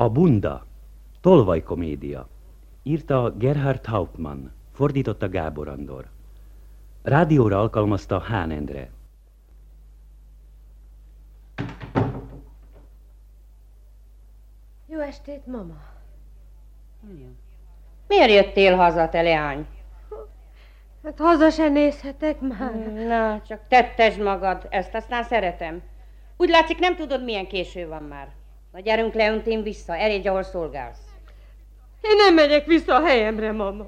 A Bunda, tolvaj komédia. Írta Gerhard Hauptmann, fordította Gábor Andor. Rádióra alkalmazta Hán Endre. Jó estét, mama. Miért jöttél haza, te leány? Hát haza se nézhetek már. Na, csak tettesd magad, ezt aztán szeretem. Úgy látszik, nem tudod, milyen késő van már. Na gyerünk le, öntén vissza, erégy, ahol szolgálsz. Én nem megyek vissza a helyemre, mama.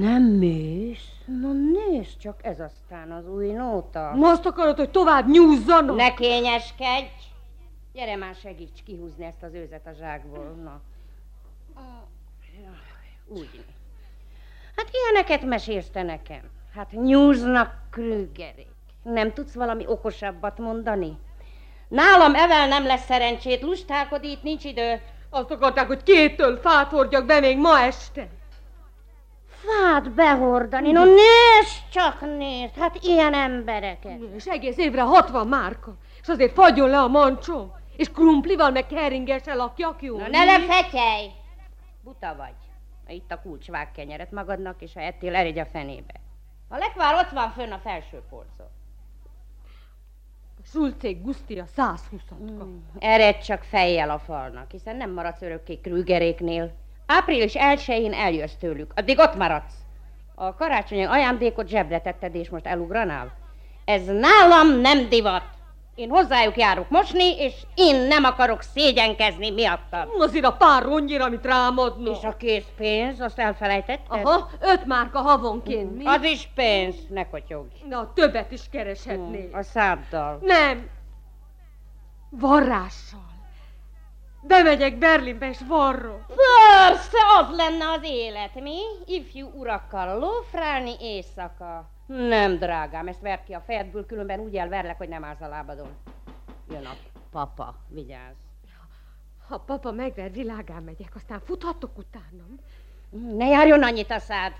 Nem mész? Na nézd csak, ez aztán az új nóta. Most akarod, hogy tovább nyúzzanak? Ne kényeskedj! Gyere már, segíts kihúzni ezt az őzet a zsákból, na. Úgy. Hát ilyeneket mesélsz te nekem. Hát nyúznak krügerék. Nem tudsz valami okosabbat mondani? Nálam evel nem lesz szerencsét, lustálkodít, nincs idő. Azt akarták, hogy kéttől fát hordjak be még ma este. Fát behordani? No nézd csak, nézd! Hát ilyen embereket. És egész évre 60 márka. És azért fagyjon le a mancsom. És krumplival meg keringessel lakjak, jó? Na ne lefetyelj! Buta vagy. Itt a kulcs kenyeret magadnak, és ha ettél, eredj a fenébe. A lekvár ott van fönn a felső polcon. A sulcék guszti a 120 mm. Eredj csak fejjel a falnak, hiszen nem maradsz örökké krügeréknél. Április 1-én eljössz tőlük, addig ott maradsz. A karácsonyi ajándékot zsebre tetted, és most elugranál? Ez nálam nem divat. Én hozzájuk járok mosni, és én nem akarok szégyenkezni miattam. Azért a pár rongyira, amit rámadnak. És a készpénz, azt elfelejtetted? Aha, öt márka havonként, mi? Az is pénz, ne kotyogj. Na, többet is kereshetnél. Hmm, a száddal. Nem. Varrással. Bemegyek Berlinbe és varrok. Persze, az lenne az élet, mi? Ifjú urakkal lófrálni éjszaka. Nem, drágám, ezt ver ki a fejedből, különben úgy elverlek, hogy nem állsz a lábadon. Jön a papa, vigyázz. Ha papa megver, világán megyek, aztán futhatok utánam. Ne járjon annyit a szád.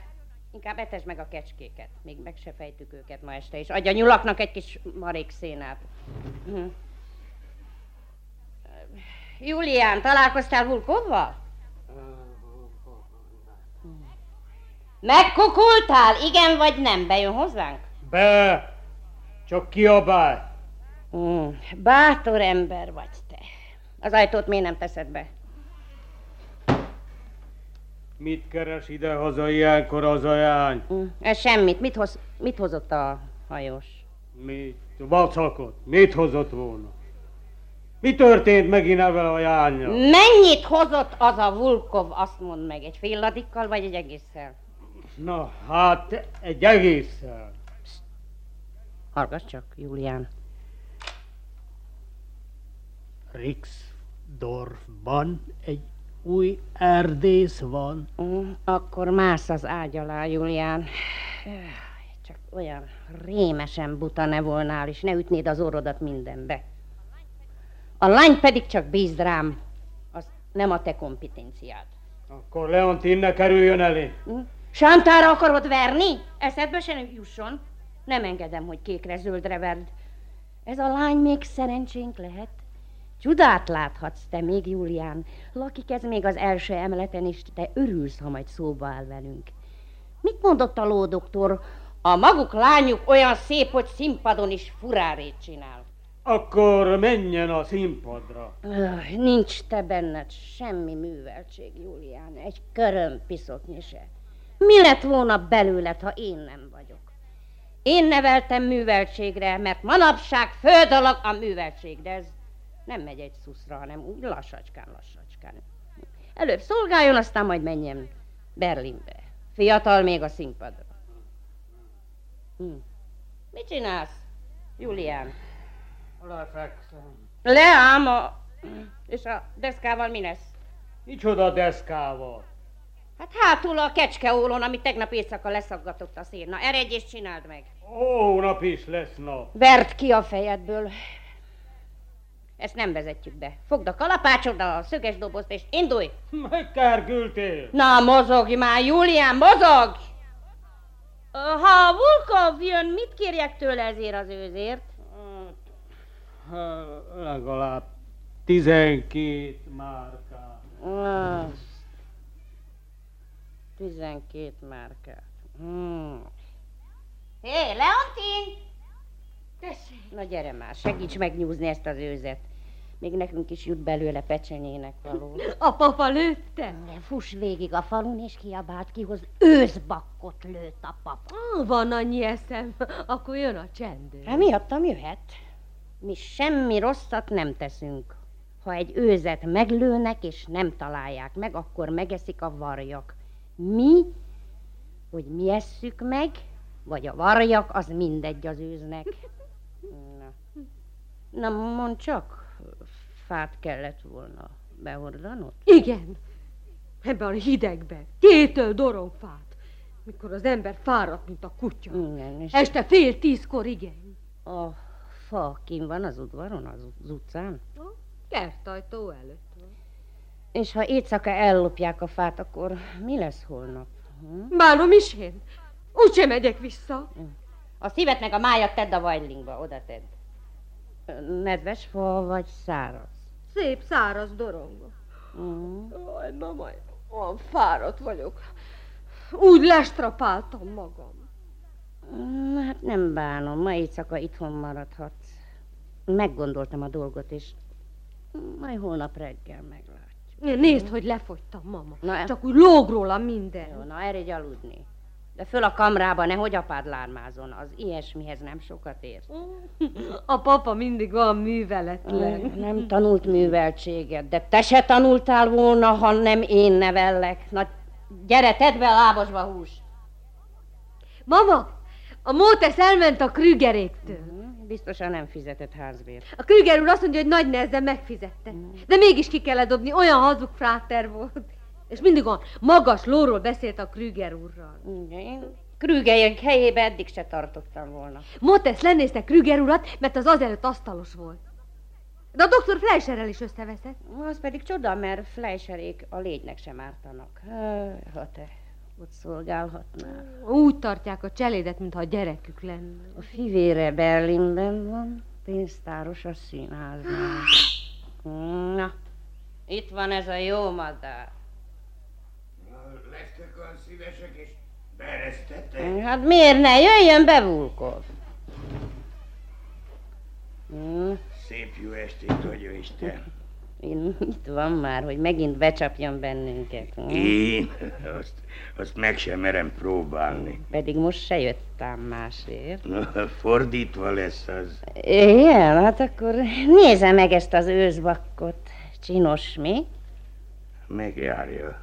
Inkább etesd meg a kecskéket. Még meg se fejtük őket ma este, és adja nyulaknak egy kis marék szénát. Hm. Julián, találkoztál Vulkovval? Megkukultál? Igen vagy nem? Bejön hozzánk? Be! Csak kiabálj! Mm, bátor ember vagy te. Az ajtót miért nem teszed be? Mit keres ide haza ilyenkor az ajány? Mm, ez semmit. Mit, hoz, mit hozott a hajós? Mit? Vacakot. Mit hozott volna? Mi történt megint ezzel a jányjal? Mennyit hozott az a Vulkov, azt mondd meg, egy fél ladikkal vagy egy egésszel? Na, hát egy egésszel. Hallgass csak, Julián. Rixdorfban egy új erdész van. Uh, akkor mász az ágy alá, Julián. Csak olyan rémesen buta ne volnál, és ne ütnéd az orrodat mindenbe. A lány pedig csak bízd rám. Az nem a te kompetenciád. Akkor Leontin ne kerüljön elé. Hm? Sántára akarod verni? Eszedbe se jusson. Nem engedem, hogy kékre-zöldre verd. Ez a lány még szerencsénk lehet. Csodát láthatsz te még, Julián. Lakik ez még az első emeleten, és te örülsz, ha majd szóba áll velünk. Mit mondott a lódoktor? A maguk lányuk olyan szép, hogy színpadon is furárét csinál. Akkor menjen a színpadra. Öh, nincs te benned semmi műveltség, Julián. Egy köröm piszoknyi se. Mi lett volna belőled, ha én nem vagyok? Én neveltem műveltségre, mert manapság fő dolog a műveltség, de ez nem megy egy szuszra, hanem úgy lassacskán, lassacskán. Előbb szolgáljon, aztán majd menjen Berlinbe. Fiatal még a színpadra. Hm. Mit csinálsz, Julián? Lefekszem. Leám a... És a deszkával mi lesz? Micsoda deszkával? Hát hátul a kecskeólon, ami tegnap éjszaka leszaggatott a szél. Na, eredj és csináld meg. Hónap is lesz nap. Vert ki a fejedből. Ezt nem vezetjük be. Fogd a kalapácsod, a szöges dobozt, és indulj! Megkergültél! Na, mozogj már, Julián, mozog! Ha Vulkov jön, mit kérjek tőle ezért az őzért? Hát, legalább tizenkét márkát. Ah. 12 márkát. Hmm. Hé, hey, Leontin! Tessék! Na gyere már, segíts megnyúzni ezt az őzet. Még nekünk is jut belőle pecsenyének való. A papa lőtte? De fuss végig a falun, és kiabált ki, hogy őzbakkot lőtt a papa. Van annyi eszem, akkor jön a csendőr. Hát miattam jöhet. Mi semmi rosszat nem teszünk. Ha egy őzet meglőnek és nem találják meg, akkor megeszik a varjak. Mi, hogy mi esszük meg, vagy a varjak, az mindegy az őznek. Na, Na mondd csak, fát kellett volna behordanod? Igen, ebben a hidegben, kétől dorongfát, mikor az ember fáradt, mint a kutya. Igen, és Este fél tízkor, igen. a fa kim van az udvaron, az, az utcán? A kertajtó előtt. És ha éjszaka ellopják a fát, akkor mi lesz holnap? Hm? Bánom is én. Úgyse megyek vissza. A szívet meg a májat tedd a vajlingba, oda tedd. Nedves fa vagy száraz? Szép száraz dorongok. Mm. Aj, na majd olyan fáradt vagyok. Úgy lestrapáltam magam. Mm, Hát nem bánom, ma éjszaka itthon maradhatsz. Meggondoltam a dolgot, és majd holnap reggel meglátjuk. Nézd, hogy lefogytam, mama. Na, Csak úgy lóg róla minden. Jó, na eredj aludni. De föl a kamrába, nehogy apád lármázon, az ilyesmihez nem sokat ér. A papa mindig olyan műveletlen. Nem tanult műveltséget, de te se tanultál volna, ha nem én nevellek. Na, gyere, tedd be a lábosba hús. Mama, a Mótesz elment a Krügeréktől. Biztosan nem fizetett házbért. A Krüger úr azt mondja, hogy nagy nehezen megfizette. De mégis ki kellett dobni, olyan hazug fráter volt. És mindig olyan magas lóról beszélt a Krüger úrral. Igen, Én Krügelyek helyébe eddig se tartottam volna. Mótesz lenézte Krüger urat, mert az azelőtt asztalos volt. De a doktor Fleischerrel is összeveszett. Az pedig csoda, mert Fleischerék a légynek sem ártanak. Ha te ott szolgálhatnál. Úgy tartják a cselédet, mintha a gyerekük lenne. A fivére Berlinben van, pénztáros a színházban. Na, itt van ez a jó madár. Lesztek olyan szívesek és beeresztettek? Hát miért ne? Jöjjön be, Vulkov. Szép jó estét, hogy Isten. Én- itt van már, hogy megint becsapjon bennünket. Hm? Én azt, azt meg sem merem próbálni. Pedig most se jöttem másért. Na, fordítva lesz az. Igen, hát akkor nézze meg ezt az őzbakkot. Csinos mi? Megjárja.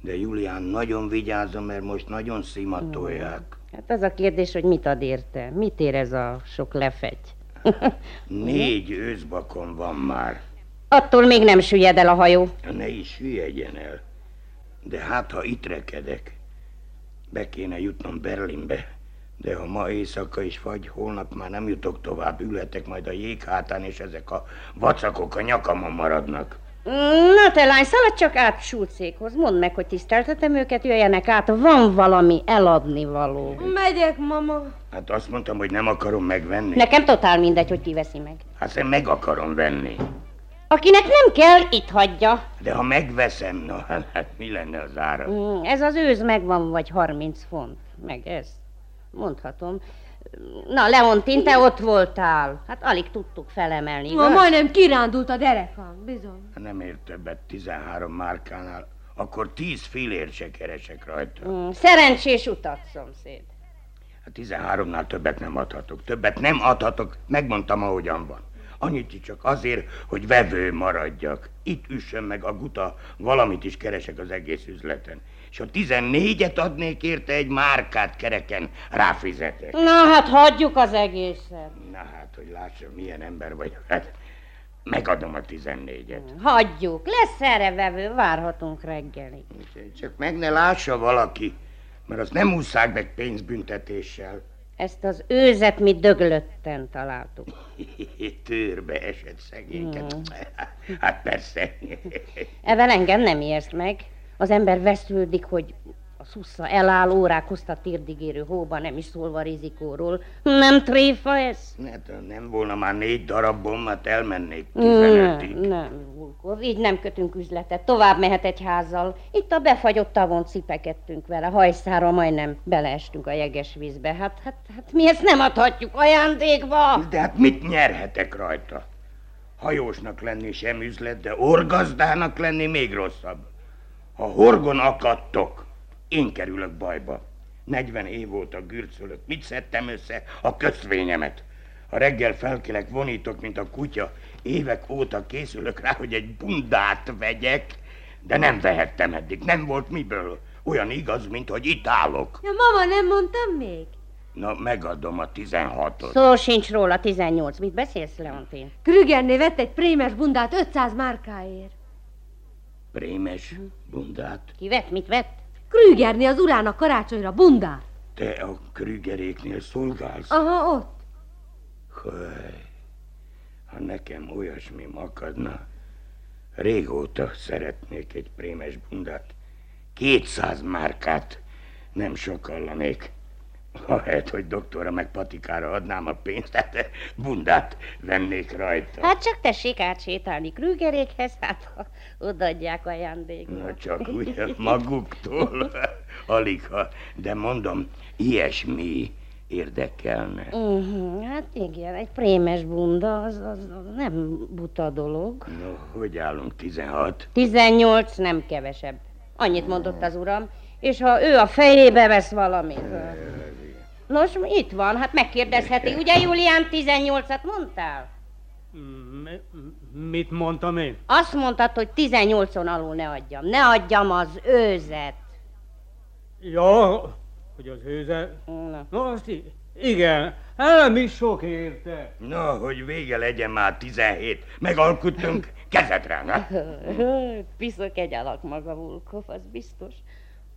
De Julián, nagyon vigyázzon, mert most nagyon szimatolják. Hát az a kérdés, hogy mit ad érte? Mit ér ez a sok lefegy? Négy őzbakon van már. Attól még nem süllyed el a hajó. Ne is hülyegyen el. De hát, ha itt rekedek, be kéne jutnom Berlinbe. De ha ma éjszaka is vagy, holnap már nem jutok tovább, ülhetek majd a jéghátán, és ezek a vacakok a nyakamon maradnak. Na te lány, szaladj csak át Sulcékhoz. Mondd meg, hogy tiszteltetem őket, jöjjenek át. Van valami eladni való. Megyek, mama. Hát azt mondtam, hogy nem akarom megvenni. Nekem totál mindegy, hogy kiveszi meg. Hát én meg akarom venni. Akinek nem kell, itt hagyja. De ha megveszem, na hát mi lenne az ára? Mm, Ez az őz megvan, vagy 30 font. Meg ez. Mondhatom. Na, Leontin, te ott voltál. Hát alig tudtuk felemelni, Ma majdnem kirándult a derekam, bizony. Ha nem ér többet 13 márkánál, akkor 10 fillért se keresek rajta. Mm, Szerencsés utat, szomszéd. A 13-nál többet nem adhatok. Többet nem adhatok, megmondtam, ahogyan van. Annyit csak azért, hogy vevő maradjak. Itt üssön meg a guta, valamit is keresek az egész üzleten. És ha 14-et adnék érte, egy márkát kereken ráfizetek. Na, hát hagyjuk az egészet. Na hát, hogy lássam, milyen ember vagyok. Hát, megadom a 14-et. Hagyjuk. Lesz erre vevő, várhatunk reggelig. Csak meg ne lássa valaki, mert azt nem ússzák meg pénzbüntetéssel. Ezt az őzet mi döglötten találtuk. Tőrbe esett szegényket. Hát persze. Evel engem nem érsz meg. Az ember vesződik, hogy a szusza eláll, órák hozta térdigérő hóba, nem is szólva rizikóról. Nem tréfa ez? Hát, nem volna már négy darab bombát, elmennék Nem, 15-ig. nem, Vulkov, így nem kötünk üzletet. Tovább mehet egy házzal. Itt a befagyott tavon cipekedtünk vele. Hajszára majdnem beleestünk a jeges vízbe. Hát, hát, hát mi ezt nem adhatjuk ajándékba. De hát mit nyerhetek rajta? Hajósnak lenni sem üzlet, de orgazdának lenni még rosszabb. Ha horgon akadtok, én kerülök bajba. 40 év óta gürcölök, mit szedtem össze? A köszvényemet. Ha reggel felkelek, vonítok, mint a kutya. Évek óta készülök rá, hogy egy bundát vegyek, de nem vehettem eddig, nem volt miből. Olyan igaz, mint hogy itt állok. Ja, mama, nem mondtam még? Na, megadom a 16-ot. Szó sincs róla, 18. Mit beszélsz, Leontin? Krügerné vett egy prémes bundát 500 márkáért. Prémes bundát. Ki vett, mit vett? Krügerné az urának karácsonyra bundát. Te a Krügeréknél szolgálsz? Aha, ott. Haj, ha nekem olyasmi makadna, régóta szeretnék egy prémes bundát. 200 márkát nem sokallanék. Ahelyett, hogy doktora meg patikára adnám a pénzt, hát bundát vennék rajta. Hát csak tessék átsétálni Krügerékhez, hát ha odaadják ajándékba. Na csak ugye maguktól, alig ha, de mondom, ilyesmi érdekelne. Uh-huh, hát igen, egy prémes bunda, az, az, az nem buta dolog. No, hogy állunk, 16? 18 nem kevesebb. Annyit mondott az uram, és ha ő a fejébe vesz valamit. Nos, itt van, hát megkérdezheti, ugye Julián 18-at mondtál? Mi- Mit mondtam én? Azt mondtad, hogy 18-on alul ne adjam. Ne adjam az őzet. Ja, hogy az őze... Na. No, azt igen, hát nem is sok érte. Na, hogy vége legyen már 17. Megalkuttunk, kezedre, na? Piszok egy alak maga, Vulkov, az biztos.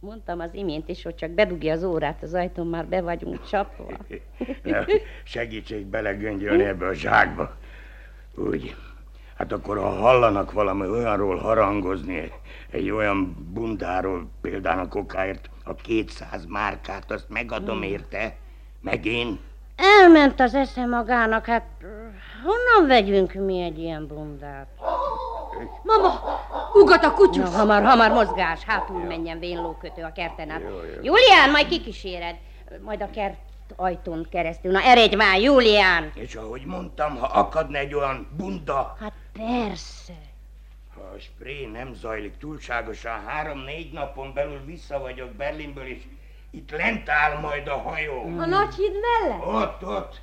Mondtam az imént is, hogy csak bedugja az órát az ajtón, már be vagyunk csapva. Na, segítsék belegöngyölni ebbe a zsákba. Úgy. Hát akkor, ha hallanak valami olyanról harangozni, egy olyan bundáról, például a kokáért, a 200 márkát, azt megadom érte, meg én. Elment az esze magának, hát honnan vegyünk mi egy ilyen bundát? Mama, ugat a Na, kutyus. hamar, hamar mozgás, hátul menjen vénlókötő a kerten át. Julián, majd kikíséred. Majd a kert ajtón keresztül. Na, eredj már, Julián! És ahogy mondtam, ha akadna egy olyan bunda, Hát persze. ha a spré nem zajlik túlságosan, három-négy napon belül vissza vagyok Berlinből, és itt lent áll majd a hajó. A nagy híd mellett? Ott, ott.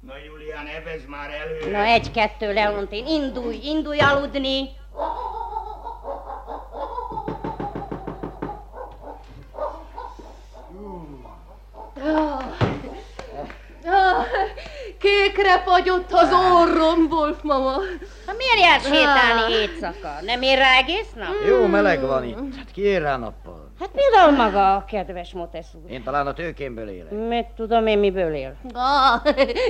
Na, Julián, evez már elő. Na, egy-kettő, Leontin, indulj, indulj aludni. Ah, kékre fagyott az orrom, Wolf mama. Ha miért jársz sétálni éjszaka? Nem ér rá egész nap? Jó meleg van itt. Hát ki ér rá nappal? Hát például maga a kedves Motesz úr. Én talán a tőkémből élek. Mit tudom én, miből él? Ah,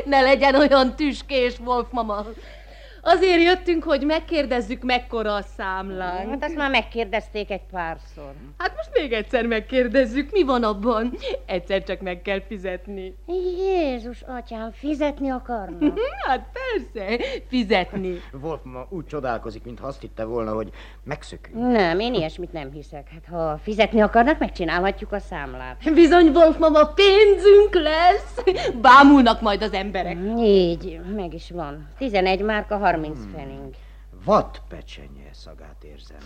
ne legyen olyan tüskés, Wolf mama. Azért jöttünk, hogy megkérdezzük, mekkora a számlánk. Hát azt már megkérdezték egy párszor. Hát most még egyszer megkérdezzük, mi van abban. Egyszer csak meg kell fizetni. Jézus, atyám, fizetni akarnak? Hát persze, fizetni. Wolf ma úgy csodálkozik, mintha azt hitte volna, hogy megszökünk. Nem, én ilyesmit nem hiszek. Hát ha fizetni akarnak, megcsinálhatjuk a számlát. Bizony, Wolf mama, pénzünk lesz. Bámulnak majd az emberek. Így, meg is van. 11 márka, 30 fening. Vad pecsenye szagát érzem.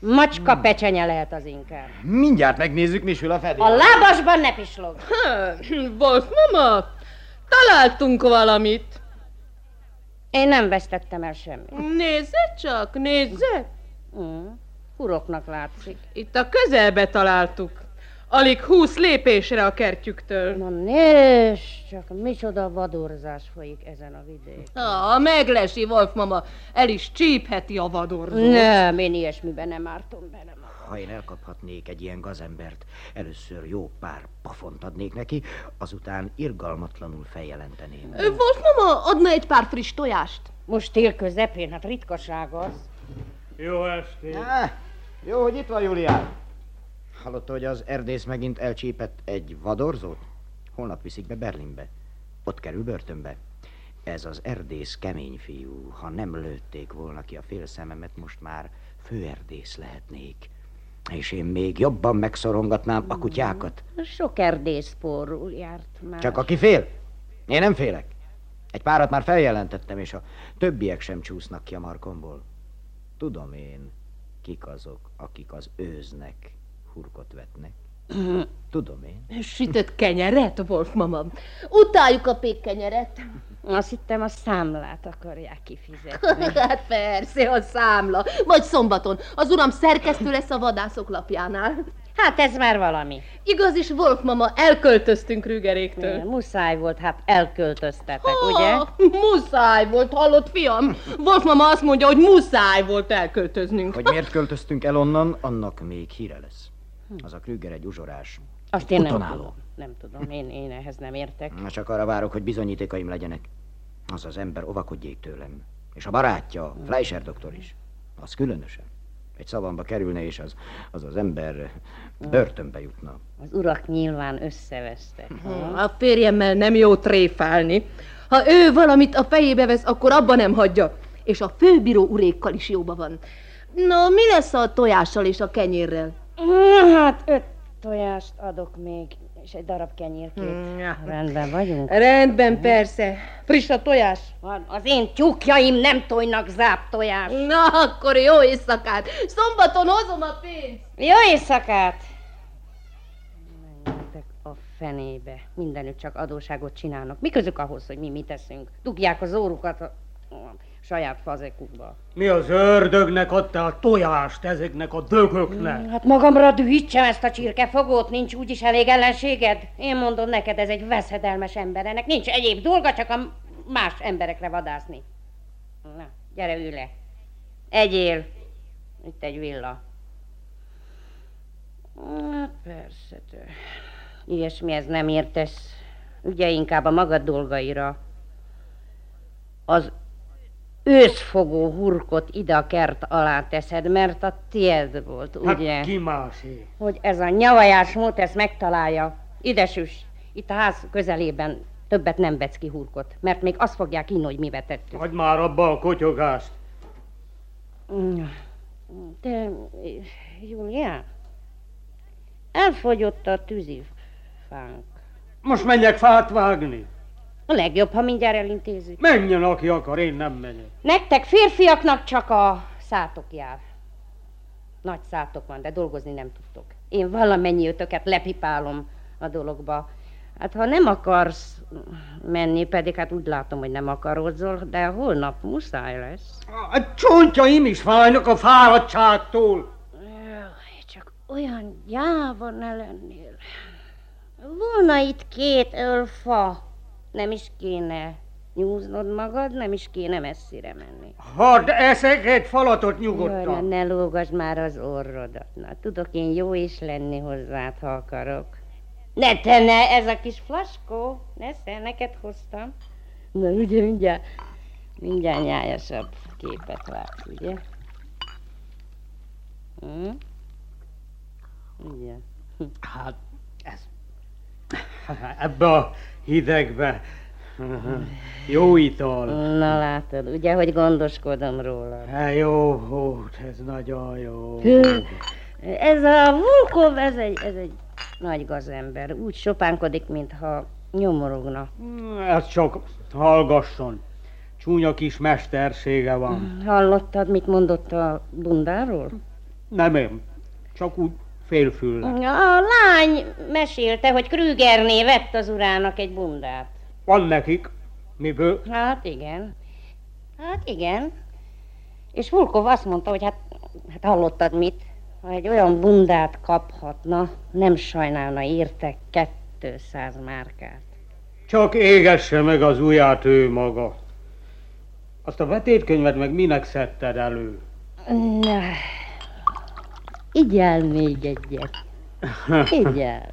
Macska pecsenye lehet az inkább. Mindjárt megnézzük, mi sül a A fedél. lábasban ne pislog. Wolf mama, találtunk valamit. Én nem vesztettem el semmit. Nézze csak, nézze. Mm. Uroknak látszik. Itt a közelbe találtuk. Alig húsz lépésre a kertjüktől. Na nézd csak, micsoda vadorzás folyik ezen a vidék. Ah, meglesi, Wolf mama. El is csípheti a vadorzót. Nem, én ilyesmiben nem ártom bele. Ha én elkaphatnék egy ilyen gazembert, először jó pár pafont adnék neki, azután irgalmatlanul feljelenteném. Mama, adna egy pár friss tojást. Most tél közepén, hát ritkaság az. Jó estét. Ah, jó, hogy itt van Julián. Hallotta, hogy az erdész megint elcsípett egy vadorzót? Holnap viszik be Berlinbe. Ott kerül börtönbe. Ez az erdész kemény fiú. Ha nem lőtték volna ki a fél szememet, most már főerdész lehetnék. És én még jobban megszorongatnám a kutyákat. Sok erdész porul járt már. Csak aki fél. Én nem félek. Egy párat már feljelentettem, és a többiek sem csúsznak ki a markomból. Tudom én, kik azok, akik az őznek hurkot vetnek. Tudom én. Sütött kenyeret, Wolf mama. Utáljuk a pékkenyeret. Azt hittem, a számlát akarják kifizetni. hát persze, a számla. Majd szombaton. Az uram szerkesztő lesz a vadászok lapjánál. Hát ez már valami. Igaz is, Wolf mama, elköltöztünk Rügeréktől. Muszáj volt, hát elköltöztetek, ugye? Muszáj volt, hallott fiam? Wolf mama azt mondja, hogy muszáj volt elköltöznünk. Hogy miért költöztünk el onnan, annak még híre lesz. Az a Krüger egy uzsorás. Azt én nem tudom. Nem tudom, én, én ehhez nem értek. Na, Csak arra várok, hogy bizonyítékaim legyenek. Az az ember ovakodjék tőlem. És a barátja, Fleischer doktor is. Az különösen. Egy szavamba kerülne, és az az, az ember börtönbe jutna. Az urak nyilván összevesztek. A férjemmel nem jó tréfálni. Ha ő valamit a fejébe vesz, akkor abba nem hagyja. És a főbíró urékkal is jóba van. No, mi lesz a tojással és a kenyérrel? Hát öt tojást adok még, és egy darab kenyérkét. Mm, ja. Rendben vagyunk. Rendben, persze. Friss a tojás? Van, Az én tyúkjaim nem tojnak záp tojást. Na, akkor jó éjszakát. Szombaton hozom a pénzt. Jó éjszakát! Menjetek a fenébe. Mindenütt csak adóságot csinálnak. Mi közük ahhoz, hogy mi mit teszünk? Dugják az órukat a saját fazekukba. Mi az ördögnek adta a tojást ezeknek a dögöknek? Hát magamra dühítsem ezt a csirkefogót, nincs úgyis elég ellenséged. Én mondom neked, ez egy veszedelmes ember, ennek nincs egyéb dolga, csak a más emberekre vadászni. Na, gyere ülj le. Egyél. Itt egy villa. Hát persze, te. Ilyesmi ez nem értesz. Ügyelj inkább a magad dolgaira. Az őszfogó hurkot ide a kert alá teszed, mert a tied volt, ugye? Hát ki másé? Hogy ez a nyavajás mód ezt megtalálja. Ide süss. Itt a ház közelében többet nem vetsz ki hurkot, mert még azt fogják inni, hogy mi vetettük. Hagyd már abba a kotyogást. De, Julián, elfogyott a tűzifánk. Most menjek fát vágni. A legjobb, ha mindjárt elintézzük. Menjen, aki akar, én nem megyek. Nektek férfiaknak csak a szátok jár. Nagy szátok van, de dolgozni nem tudtok. Én valamennyi ötöket lepipálom a dologba. Hát ha nem akarsz menni, pedig hát úgy látom, hogy nem akaródzol, de holnap muszáj lesz. A csontjaim is fájnak a fáradtságtól. Jaj, csak olyan gyáva ne lennél. Volna itt két ölfa, nem is kéne nyúznod magad, nem is kéne messzire menni. Hadd eszek egy falatot Jaj, nyugodtan. ne lógasd már az orrodat. Na, tudok én jó is lenni hozzád, ha akarok. Ne te ne, ez a kis flaskó, nesze, neked hoztam. Na, ugye mindjárt, mindjárt nyájasabb képet látsz, ugye? Hm? Ugye? Hát, ez... Ebbe a hidegbe. Jó ital. Na látod, ugye, hogy gondoskodom róla. Hát jó volt, ez nagyon jó. Ez a Vulkov, ez egy, ez egy nagy gazember. Úgy sopánkodik, mintha nyomorogna. Ez csak hallgasson. Csúnya kis mestersége van. Hallottad, mit mondott a bundáról? Nem én, csak úgy félfüllek. A lány mesélte, hogy Krügerné vett az urának egy bundát. Van nekik, miből? Hát igen. Hát igen. És Vulkov azt mondta, hogy hát, hát hallottad mit? Ha egy olyan bundát kaphatna, nem sajnálna érte 200 márkát. Csak égesse meg az ujját ő maga. Azt a vetétkönyvet meg minek szedted elő? Na, igyál még egyet. Igyál.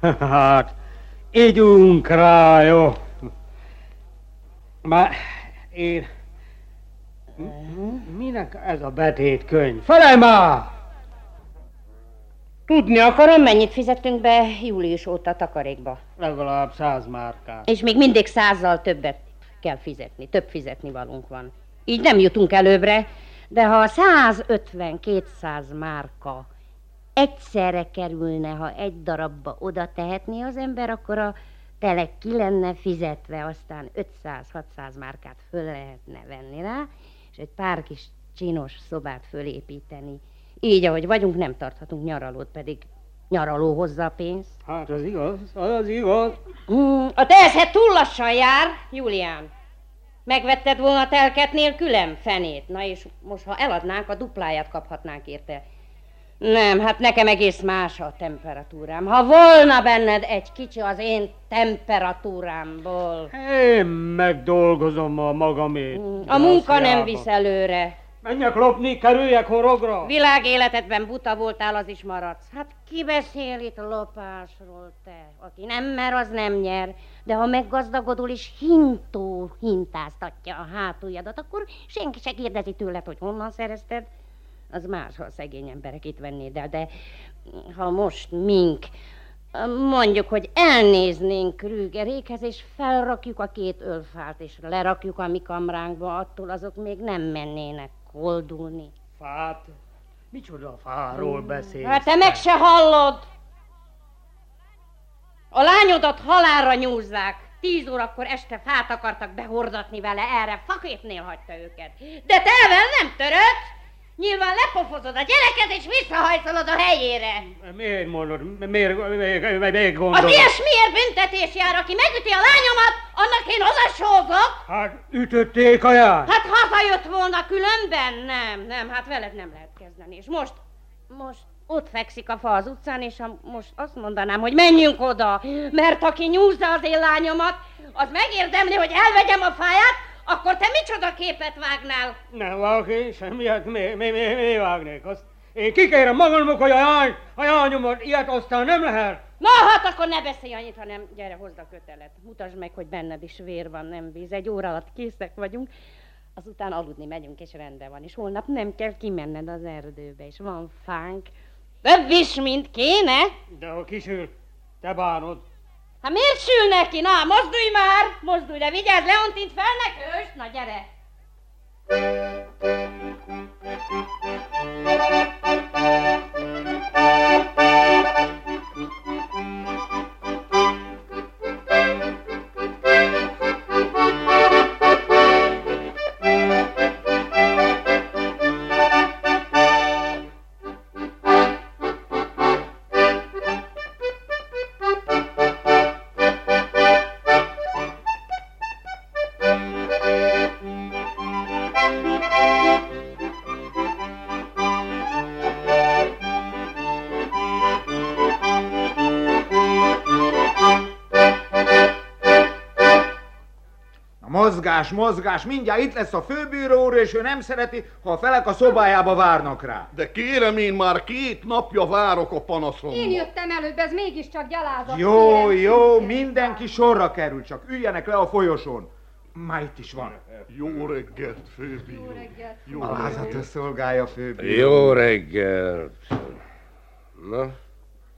Hát, ígyunk rá, jó? Már én... M- Minek ez a betétkönyv? Felej már! Tudni akar, Akarom, mennyit fizettünk be július óta takarékba. legalább száz márkát. És még mindig százzal többet kell fizetni, több fizetni valunk van. Így nem jutunk előbbre, de ha 150-200 márka egyszerre kerülne, ha egy darabba oda tehetné az ember, akkor a tele ki lenne fizetve, aztán 500-600 márkát föl lehetne venni rá, és egy pár kis csinos szobát fölépíteni. Így, ahogy vagyunk, nem tarthatunk nyaralót, pedig nyaraló hozza a pénzt. Hát az igaz, az igaz. Mm, a terszet túl lassan jár, Julián. Megvetted volna a telket nélkülem, fenét. Na és most, ha eladnánk, a dupláját kaphatnánk érte. Nem, hát nekem egész más a temperatúrám. Ha volna benned egy kicsi az én temperatúrámból. Én megdolgozom a magamét. Mm, A munka nem visz előre. Menjek lopni, kerüljek horogra. Világéletedben buta voltál, az is maradsz. Hát ki beszél itt lopásról, te? Aki nem mer, az nem nyer. De ha meggazdagodul és hintó hintáztatja a hátuljadat, akkor senki se kérdezi tőled, hogy honnan szerezted. Az más, ha a szegény emberek itt vennéd el, de ha most mink, mondjuk, hogy elnéznénk Krügerékhez, és felrakjuk a két ölfát, és lerakjuk a mi kamránkba, attól azok még nem mennének koldulni. Fát? Micsoda fáról beszélsz? Hát te meg se hallod! A lányodat halálra nyúzzák. Tíz órakor este fát akartak behordatni vele, erre faképnél hagyta őket. De te evel nem törődsz! Nyilván lepofozod a gyereket, és visszahajszolod a helyére. Miért mondod? Miért, miért, miért, miért Az gondolod? ilyesmiért büntetés jár, aki megüti a lányomat, annak én hazasózok. Hát ütötték a jár. Hát hazajött volna különben? Nem, nem, hát veled nem lehet kezdeni. És most, most ott fekszik a fa az utcán, és ha most azt mondanám, hogy menjünk oda, mert aki nyúzza az én lányomat, az megérdemli, hogy elvegyem a fáját, akkor te micsoda képet vágnál? Nem vágok én semmiet, mi, mi, mi, mi vágnék azt? Én kikérem magamnak, hogy a jány, a jányomat, ilyet aztán nem lehet. Na hát akkor ne beszélj annyit, hanem gyere, hozd a kötelet. Mutasd meg, hogy benned is vér van, nem víz. Egy óra alatt készek vagyunk. Azután aludni megyünk, és rendben van. És holnap nem kell kimenned az erdőbe, és van fánk. Több is, mint kéne. De ha kisül, te bánod. Hát miért sül neki? Na, mozdulj már! Mozdulj, de vigyázz, Leontint fel ne kösd! Na, gyere! Na, mozgás, mozgás, mindjárt itt lesz a főbíró úr, és ő nem szereti, ha a felek a szobájába várnak rá. De kérem, én már két napja várok a panaszommal. Én jöttem előbb, ez mégiscsak gyalázat. Jó, kérem. jó, mindenki sorra kerül, csak üljenek le a folyosón. Már itt is van. Jó reggelt, főbíró. Jó reggelt. Jó szolgálja a főbíró. Jó reggel. Na,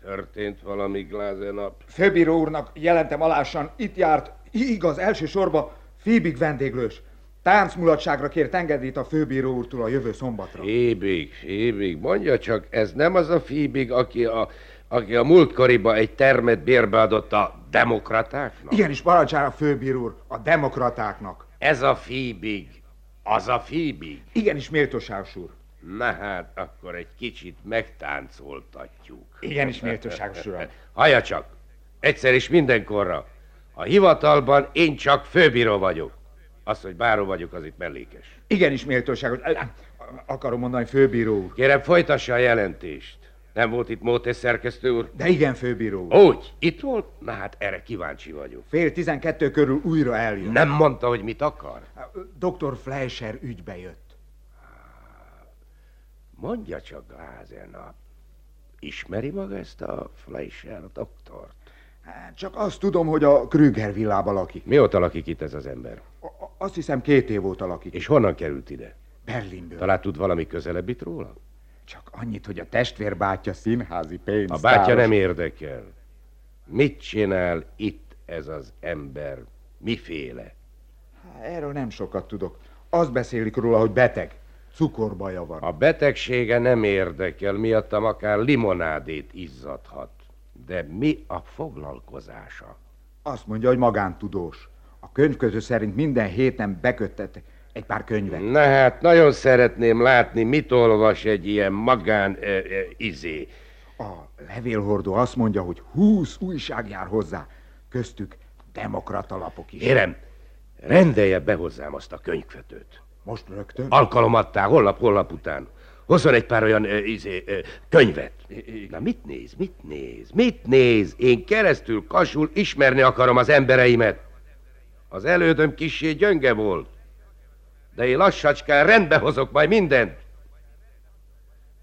történt valami gláze nap? Főbíró úrnak jelentem alásan, itt járt, igaz, elsősorban Fíbig vendéglős. Táncmulatságra kért engedélyt a főbíró úrtól a jövő szombatra. Fíbig, Fíbig, mondja csak, ez nem az a Fíbig, aki a, aki a múltkoriba egy termet bérbe adott a demokratáknak? Igenis, parancsára főbíró úr, a demokratáknak. Ez a Fíbig, az a Fíbig. Igenis, méltóságos úr. Na hát, akkor egy kicsit megtáncoltatjuk. Igenis, méltóságos uram. Hallja csak, egyszer is mindenkorra. A hivatalban én csak főbíró vagyok. Az, hogy báró vagyok, az itt mellékes. Igenis, méltóságos. Akarom mondani, főbíró. Kérem, folytassa a jelentést. Nem volt itt Mótes szerkesztő úr? De igen, főbíró. Úgy, itt volt? Na hát erre kíváncsi vagyok. Fél tizenkettő körül újra eljön. Nem mondta, hogy mit akar? Dr. Fleischer ügybe jött. Mondja csak, Glázenap. Ismeri maga ezt a Fleischer doktort? Hát, Csak azt tudom, hogy a Krüger villában lakik. Mióta lakik itt ez az ember? A- Azt hiszem két év óta lakik. És honnan került ide? Berlinből. Talán tud valami közelebbit róla? Csak annyit, hogy a testvérbátyja színházi pénz. A bátya nem érdekel. Mit csinál itt ez az ember? Miféle? Erről nem sokat tudok. Azt beszélik róla, hogy beteg. Cukorbaja van. A betegsége nem érdekel, miattam akár limonádét izzadhat. De mi a foglalkozása? Azt mondja, hogy magántudós. A könyvköző szerint minden héten beköttet egy pár könyvet. Na hát, nagyon szeretném látni, mit olvas egy ilyen magán ö, ö, izé. A levélhordó azt mondja, hogy húsz újság jár hozzá. Köztük demokrata lapok is. Kérem, rendelje be hozzám azt a könyvkötőt. Most rögtön? Alkalomattá, holnap, holnap után. Hozzon egy pár olyan ö, izé, ö, könyvet. Na mit néz, mit néz, mit néz? Én keresztül, kasul ismerni akarom az embereimet. Az elődöm kisé gyönge volt. De én lassacskán rendbe hozok majd mindent.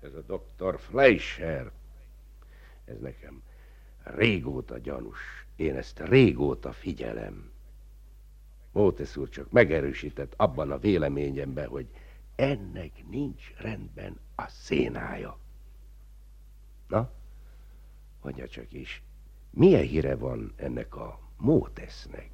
Ez a doktor Fleischer. Ez nekem régóta gyanús. Én ezt régóta figyelem. Mótesz úr csak megerősített abban a véleményemben, hogy ennek nincs rendben a szénája. Na, mondja csak is, milyen híre van ennek a Mótesznek?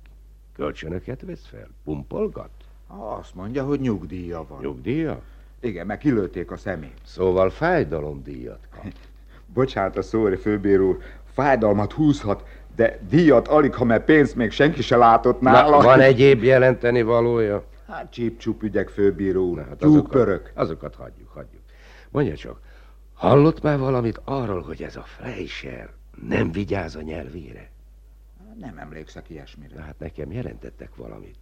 Kölcsönöket vesz fel? Pumpolgat? Azt mondja, hogy nyugdíja van. Nyugdíja? Igen, meg kilőtték a szemét. Szóval fájdalomdíjat kap. Bocsánat a szóri főbíró úr, fájdalmat húzhat, de díjat alig, ha mert pénzt még senki se látott nála. Na, van egyéb jelenteni valója? Hát csíp-csup ügyek főbíró úr, Hát azokat, azokat hagyjuk, hagyjuk. Mondja csak, hallott már valamit arról, hogy ez a Fleischer nem vigyáz a nyelvére? Nem emlékszek ilyesmire. Na hát nekem jelentettek valamit.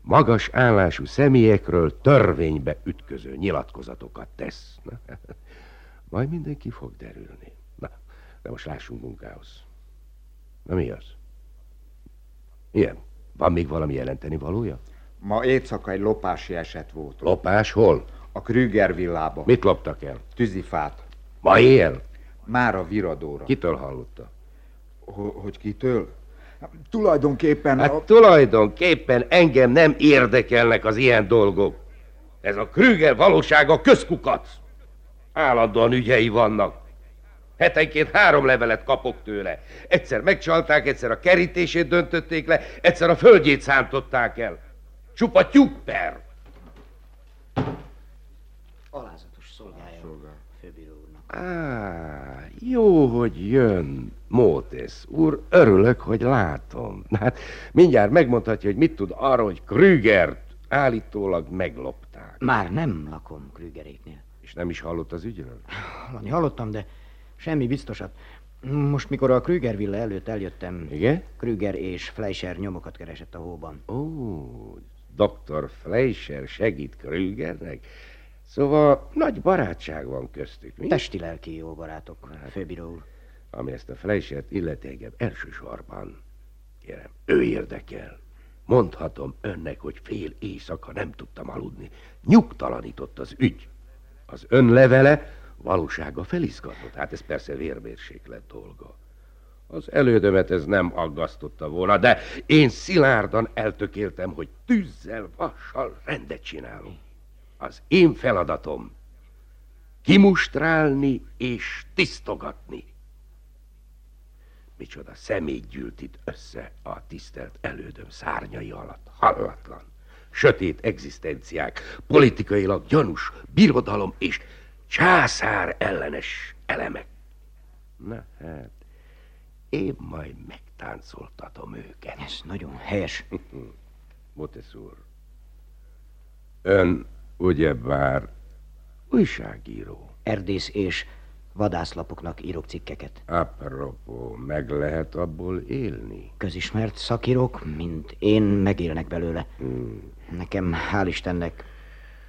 Magas állású személyekről törvénybe ütköző nyilatkozatokat tesz. Na, majd mindenki fog derülni. Na, de most lássunk munkához. Na mi az? Ilyen? Van még valami jelenteni valója? Ma éjszaka egy lopási eset volt. Lopás hol? A Krüger villába. Mit loptak el? Tűzifát. Ma éjjel? Már a viradóra. Kitől hallotta? Ho- hogy kitől? Tulajdonképpen... Hát a... tulajdonképpen engem nem érdekelnek az ilyen dolgok. Ez a Krüger valósága közkukac. Állandóan ügyei vannak. Hetenként három levelet kapok tőle. Egyszer megcsalták, egyszer a kerítését döntötték le, egyszer a földjét szántották el. Csupa tyúkper. Alázatos szolgálja főbíró úrnak. Á, jó, hogy jön, Mótesz úr, örülök, hogy látom. Hát mindjárt megmondhatja, hogy mit tud arra, hogy Krügert állítólag meglopták. Már nem lakom Krügeréknél. És nem is hallott az ügyről? Hallani hallottam, de semmi biztosat. Most, mikor a Krüger villa előtt eljöttem, Igen? Krüger és Fleischer nyomokat keresett a hóban. Ó, dr. Fleischer segít Krügernek? Szóval nagy barátság van köztük, mi? Testi-lelki jó barátok, főbíró úr. Ami ezt a Fleischert illeti engem elsősorban. Kérem, ő érdekel. Mondhatom önnek, hogy fél éjszaka nem tudtam aludni. Nyugtalanított az ügy. Az ön levele valósága felizgatott. Hát ez persze vérmérséklet dolga. Az elődömet ez nem aggasztotta volna, de én szilárdan eltökéltem, hogy tűzzel, vassal rendet csinálunk. Az én feladatom kimustrálni és tisztogatni. Micsoda szemét gyűlt itt össze a tisztelt elődöm szárnyai alatt. Hallatlan. Sötét egzisztenciák, politikailag gyanús, birodalom és császár ellenes elemek. Na hát, én majd megtáncoltatom őket. Ez nagyon helyes. Motesz úr, ön ugyebár újságíró. Erdész és vadászlapoknak írok cikkeket. Apropó, meg lehet abból élni? Közismert szakírók, mint én, megélnek belőle. Hmm. Nekem, hál' Istennek,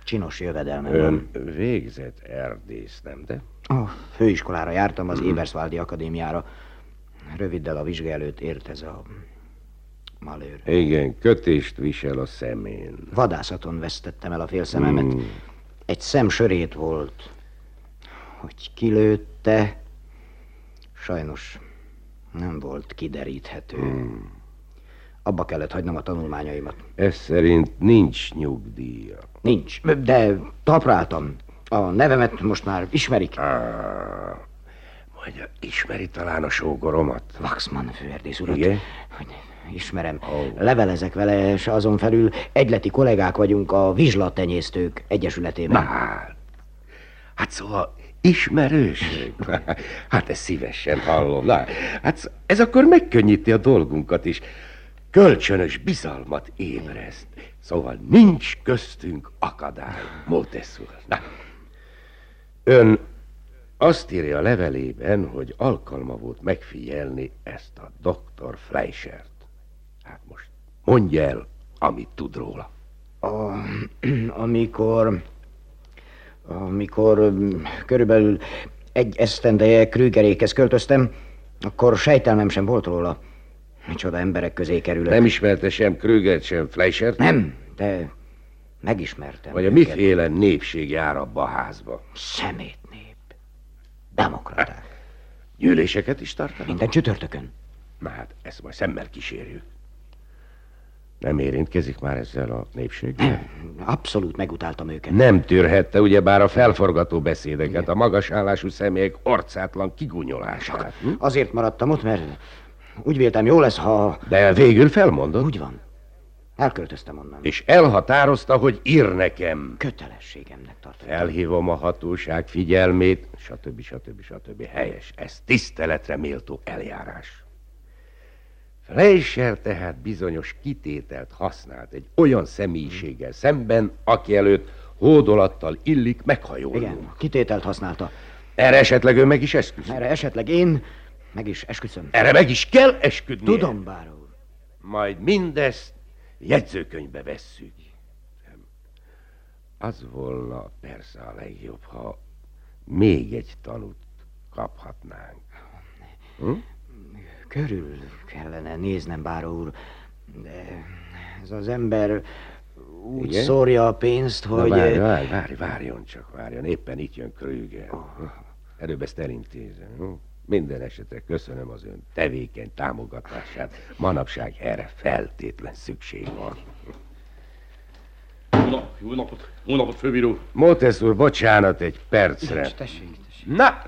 csinos jövedelmem Ön van. végzett erdész, nem de? A főiskolára jártam, az Éberswaldi Akadémiára. Röviddel a vizsga előtt ért ez a malőr. Igen, kötést visel a szemén. Vadászaton vesztettem el a fél szememet. Hmm. Egy szem sörét volt. Hogy kilőtte, sajnos nem volt kideríthető. Hmm. Abba kellett hagynom a tanulmányaimat. Ez szerint nincs nyugdíja. Nincs, de tapráltam. A nevemet most már ismerik. Ah, mondja, ismeri talán a sógoromat? Waxman főerdész urat. Igen? Hogy ismerem. Levelezek vele, és azon felül egyleti kollégák vagyunk a Vizslatenyésztők Egyesületében. Na, hát szóval ismerős? Hát ezt szívesen hallom. Na, hát ez akkor megkönnyíti a dolgunkat is. Kölcsönös bizalmat ébreszt. Szóval nincs köztünk akadály, Mótesz úr. Na, ön azt írja a levelében, hogy alkalma volt megfigyelni ezt a doktor Fleischert. Hát most mondja el, amit tud róla. A, amikor... Amikor mm, körülbelül egy esztendeje Krügerékhez költöztem, akkor sejtelmem sem volt róla. Micsoda emberek közé kerülök. Nem ismerte sem Krügert, sem Fleischert? Nem, de megismertem. Vagy a miféle népség jár abba a házba? Szemét. Demokraták. Gyűléseket is tartanak? Minden csütörtökön. Na hát, ezt majd szemmel kísérjük. Nem érintkezik már ezzel a népséggel? Abszolút megutáltam őket. Nem tűrhette ugyebár a felforgató beszédeket, a magasállású személyek orcátlan kigunyolását. Hm? Azért maradtam ott, mert úgy véltem, jó lesz, ha... De végül felmondott? Úgy van. Elköltöztem onnan. És elhatározta, hogy ír nekem. Kötelességemnek tartom. Felhívom a hatóság figyelmét, stb. stb. stb. Helyes. Ez tiszteletre méltó eljárás. Fleischer tehát bizonyos kitételt használt egy olyan személyiséggel szemben, aki előtt hódolattal illik meghajolni. Igen, kitételt használta. Erre esetleg ő meg is esküsz. Erre esetleg én meg is esküszöm. Erre meg is kell esküdni. Tudom, báró. Majd mindezt jegyzőkönyvbe vesszük. Az volna persze a legjobb, ha még egy tanút kaphatnánk. Hm? Körül kellene néznem, báró úr. De ez az ember úgy Igen? szórja a pénzt, hogy... Na, várj, várj, várj, várjon csak, várjon. Éppen itt jön Krüger. Oh. Előbb ezt elintézem. Hm? Minden esetre köszönöm az ön tevékeny támogatását. Manapság erre feltétlen szükség van. Jó, nap, jó napot, jó napot, főbíró. Mótesz úr, bocsánat egy percre. Tessék, tessék. Na,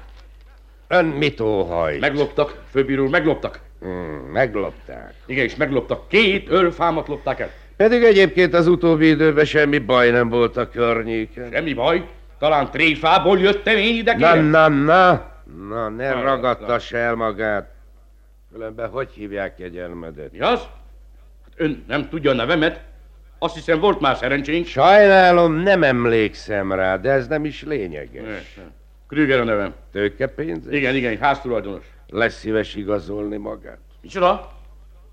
ön mit óhajt? Megloptak, főbíró, megloptak. Hmm, meglopták. Igen, és megloptak. Két ölfámat lopták el. Pedig egyébként az utóbbi időben semmi baj nem volt a környéken. Semmi baj? Talán tréfából jöttem én ide, Na, na, na. Na, ne Na, ragadtass el magát. Különben hogy hívják kegyelmedet? Mi az? Hát ön nem tudja a nevemet? Azt hiszem volt már szerencsénk. Sajnálom, nem emlékszem rá, de ez nem is lényeges. Krüger a nevem. Tőkepénz? Igen, igen, háztulajdonos. Lesz szíves igazolni magát. Micsoda?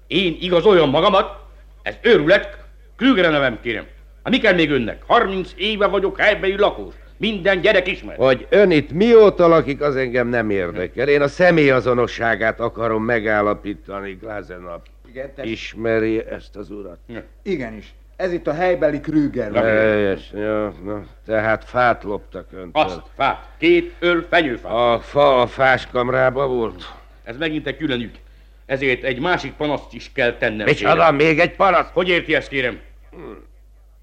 Én igazoljam magamat? Ez őrület. Krüger a nevem, kérem. Hát mi kell még önnek? 30 éve vagyok helybeli lakós. Minden gyerek ismer. Hogy ön itt mióta lakik, az engem nem érdekel. Én a személyazonosságát akarom megállapítani, Glázenap. Igen, Ismeri ezt az urat? Igenis. Ez itt a helybeli Krüger. Helyes, ja, na, tehát fát loptak öntől. Azt, fát. Két öl fenyőfát. A fa a fáskamrába volt? Ez megint egy külön ügy. Ezért egy másik panaszt is kell tennem. Micsoda, még egy panasz? Hogy érti ezt, kérem? Hmm,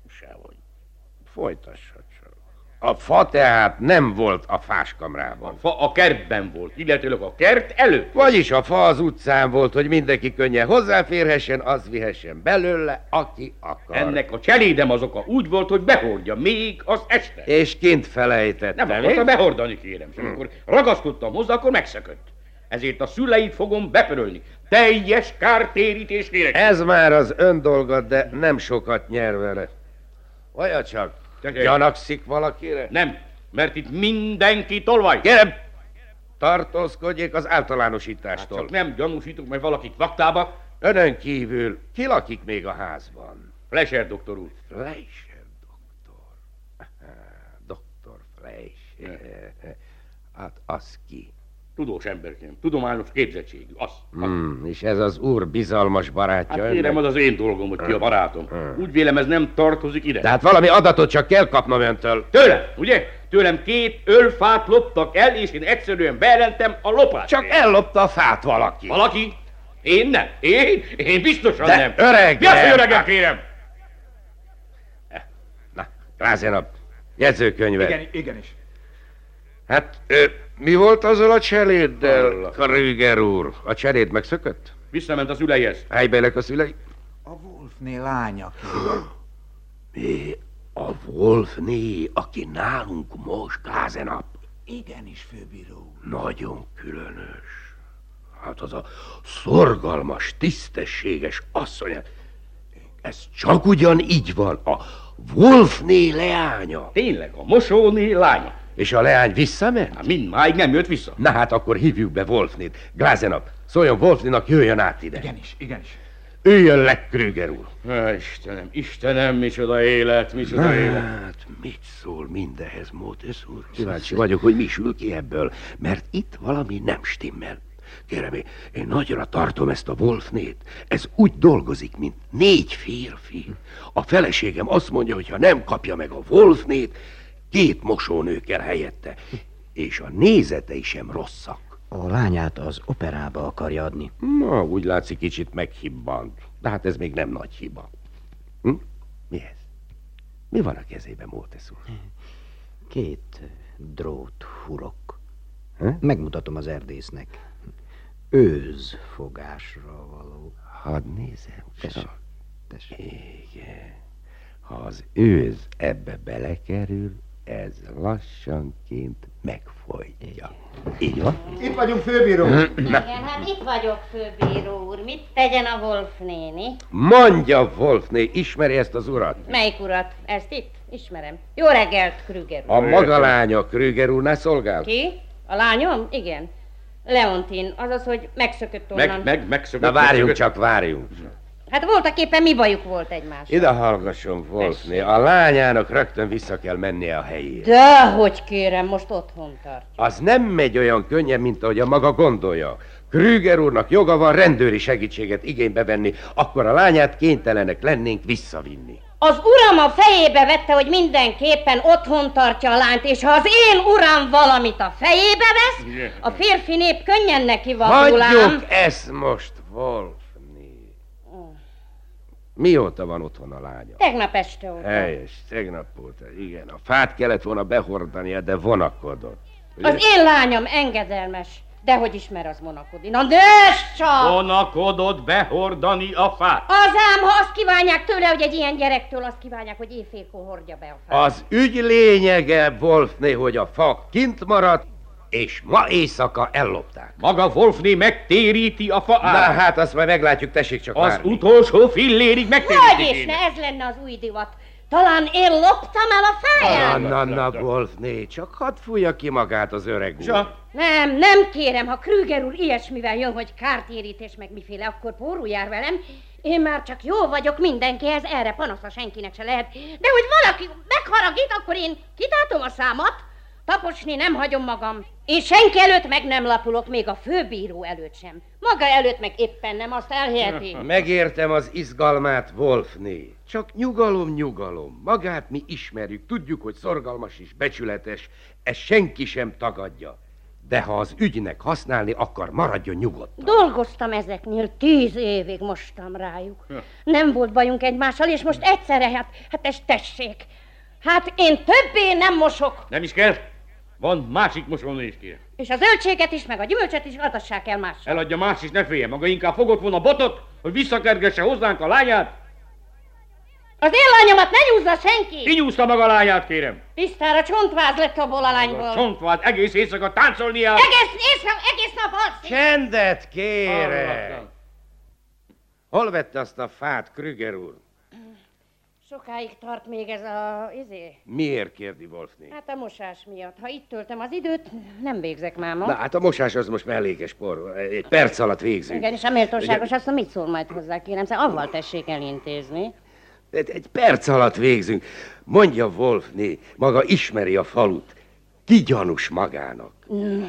sehogy. Folytass. A fa tehát nem volt a fáskamrában. A fa a kertben volt, illetőleg a kert előtt. Vagyis a fa az utcán volt, hogy mindenki könnyen hozzáférhessen, az vihessen belőle, aki akar. Ennek a cselédem az oka úgy volt, hogy behordja még az este. És kint felejtette. Nem akarta behordani, kérem. És hm. amikor ragaszkodtam hozzá, akkor megszökött. Ezért a szüleit fogom bepörölni. Teljes kártérítés kérek. Ez már az ön dolga, de nem sokat nyer vele. Vaja csak, Gyanakszik valakire? Nem, mert itt mindenki tolvaj. Kérem, tartózkodjék az általánosítástól. Hát csak nem gyanúsítunk majd valakit vaktába. Önön kívül ki lakik még a házban? Fleischer doktor úr. Fleischer doktor. Doktor Fleischer. Hát az ki? Tudós emberként, tudományos képzettségű, az. Hmm, és ez az úr bizalmas barátja Hát kérem, az az én dolgom, hogy ki a barátom. Hmm. Úgy vélem, ez nem tartozik ide. Tehát valami adatot csak kell kapnom öntől. Tőle, ugye? Tőlem két ölfát loptak el, és én egyszerűen beelentem a lopást. Csak ellopta a fát valaki. Valaki? Én nem. Én? Én biztosan De nem. öreg! Mi az, hogy öregem, kérem? Na, Rázenap, jegyzőkönyve. Igen, igenis. Hát, ö, mi volt azzal a cseléddel, Krüger úr? A cseléd megszökött? Visszament az ülejhez. Helybelek a szülei? A Wolfné lánya. Mi? A Wolfné, aki nálunk most gázenap. Igenis, főbíró. Nagyon különös. Hát az a szorgalmas, tisztességes asszony. Ez csak ugyan így van. A Wolfné leánya. Tényleg, a mosóné lánya. És a leány visszament? Hát mindmáig nem jött vissza. Na hát akkor hívjuk be Wolfnét. Glázenap, szóljon Wolfnénak, jöjjön át ide. Igenis, igenis. Üljön le, Krüger úr. Há, Istenem, Istenem, micsoda élet, micsoda élet. Hát, mit szól mindehez, Mótesz úr? Kíváncsi vagyok, hogy mi sül ki ebből, mert itt valami nem stimmel. Kérem, én, én nagyra tartom ezt a Wolfnét. Ez úgy dolgozik, mint négy férfi. A feleségem azt mondja, hogy ha nem kapja meg a Wolfnét, két mosónő kell helyette. És a nézetei sem rosszak. A lányát az operába akarja adni. Na, úgy látszik, kicsit meghibbant. De hát ez még nem nagy hiba. Hm? Mi ez? Mi van a kezében, Mótesz úr? Két drót hurok. Hm? Megmutatom az erdésznek. Őz fogásra való. Hadd nézem. Tessék, tessék. Igen. Ha az őz ebbe belekerül, ez lassanként megfojtja. Így van? Itt vagyunk, főbíró. úr. Igen, hát itt vagyok, főbíró úr. Mit tegyen a Wolf néni? Mondja, Wolfné, ismeri ezt az urat? Melyik urat? Ezt itt? Ismerem. Jó reggelt, Krüger úr. A maga lánya, Krüger úrnál szolgál? Ki? A lányom? Igen. Leontin, azaz, hogy megszökött onnan. Meg, meg, megszökött. Na várjunk megszökött. csak, várjunk. Hát voltak éppen mi bajuk volt egymás. Ide hallgasson, Wolfné. A lányának rögtön vissza kell mennie a helyére. De hogy kérem, most otthon tart. Az nem megy olyan könnyen, mint ahogy a maga gondolja. Krüger úrnak joga van rendőri segítséget igénybe venni, akkor a lányát kénytelenek lennénk visszavinni. Az uram a fejébe vette, hogy mindenképpen otthon tartja a lányt, és ha az én uram valamit a fejébe vesz, a férfi nép könnyen neki vadul. Hagyjuk ezt most, Wolfné. Mióta van otthon a lánya? Tegnap este óta. Helyes, tegnap óta, igen. A fát kellett volna behordania, de vonakodott. Ugye? Az én lányom engedelmes. De hogy ismer az vonakodni? Na nézd csak! Vonakodott behordani a fát. Az ám, ha azt kívánják tőle, hogy egy ilyen gyerektől azt kívánják, hogy éjfélkor hordja be a fát. Az ügy lényege, Wolfné, hogy a fa kint maradt, és ma éjszaka ellopták. Maga Wolfné megtéríti a fa Na árát. hát azt majd meglátjuk, tessék csak Az várni. utolsó fillérig Hogy megtéríti. is ne, ez lenne az új divat. Talán én loptam el a fáját? Na, na, na, Wolfné, csak hadd fújja ki magát az öreg úr. Nem, nem kérem, ha Krüger úr ilyesmivel jön, hogy kártérítés meg miféle, akkor pórul jár velem. Én már csak jó vagyok mindenkihez, erre panasza senkinek se lehet. De hogy valaki megharagít, akkor én kitátom a számat, taposni nem hagyom magam. Én senki előtt meg nem lapulok, még a főbíró előtt sem. Maga előtt meg éppen nem, azt elhiheti. Megértem az izgalmát, Wolfné. Csak nyugalom, nyugalom. Magát mi ismerjük, tudjuk, hogy szorgalmas és becsületes. Ezt senki sem tagadja. De ha az ügynek használni akar, maradjon nyugodt. Dolgoztam ezeknél tíz évig, mostam rájuk. Nem volt bajunk egymással, és most egyszerre, hát, hát ezt tessék. Hát én többé nem mosok, nem is kell. Van másik kérem. és a zöldséget is, meg a gyümölcsöt is adassák el másra. Eladja más is, ne féljen. Maga inkább fogott volna botot, hogy visszakergesse hozzánk a lányát. Az én lányomat ne nyúzza senki! Kinyúzta maga a lányát, kérem. Tisztára csontváz lett abból a A lányból. csontvált egész éjszaka táncolni jár. Egész, észre, egész nap alszik. Csendet! Hallgattam. Hol vette azt a fát, Krüger úr? Sokáig tart még ez a, izé, Miért kérdi Wolfné? hát a mosás miatt. Ha itt töltöm az időt, nem végzek máma. Na hát a mosás az most mellékes por. Egy perc alatt végzünk. Igen, és a méltóságos azt mit szól majd hozzá, kérem, szóval avval tessék elintézni. Egy, egy perc alatt végzünk. Mondja Wolfné, maga ismeri a falut. Ki gyanús magának?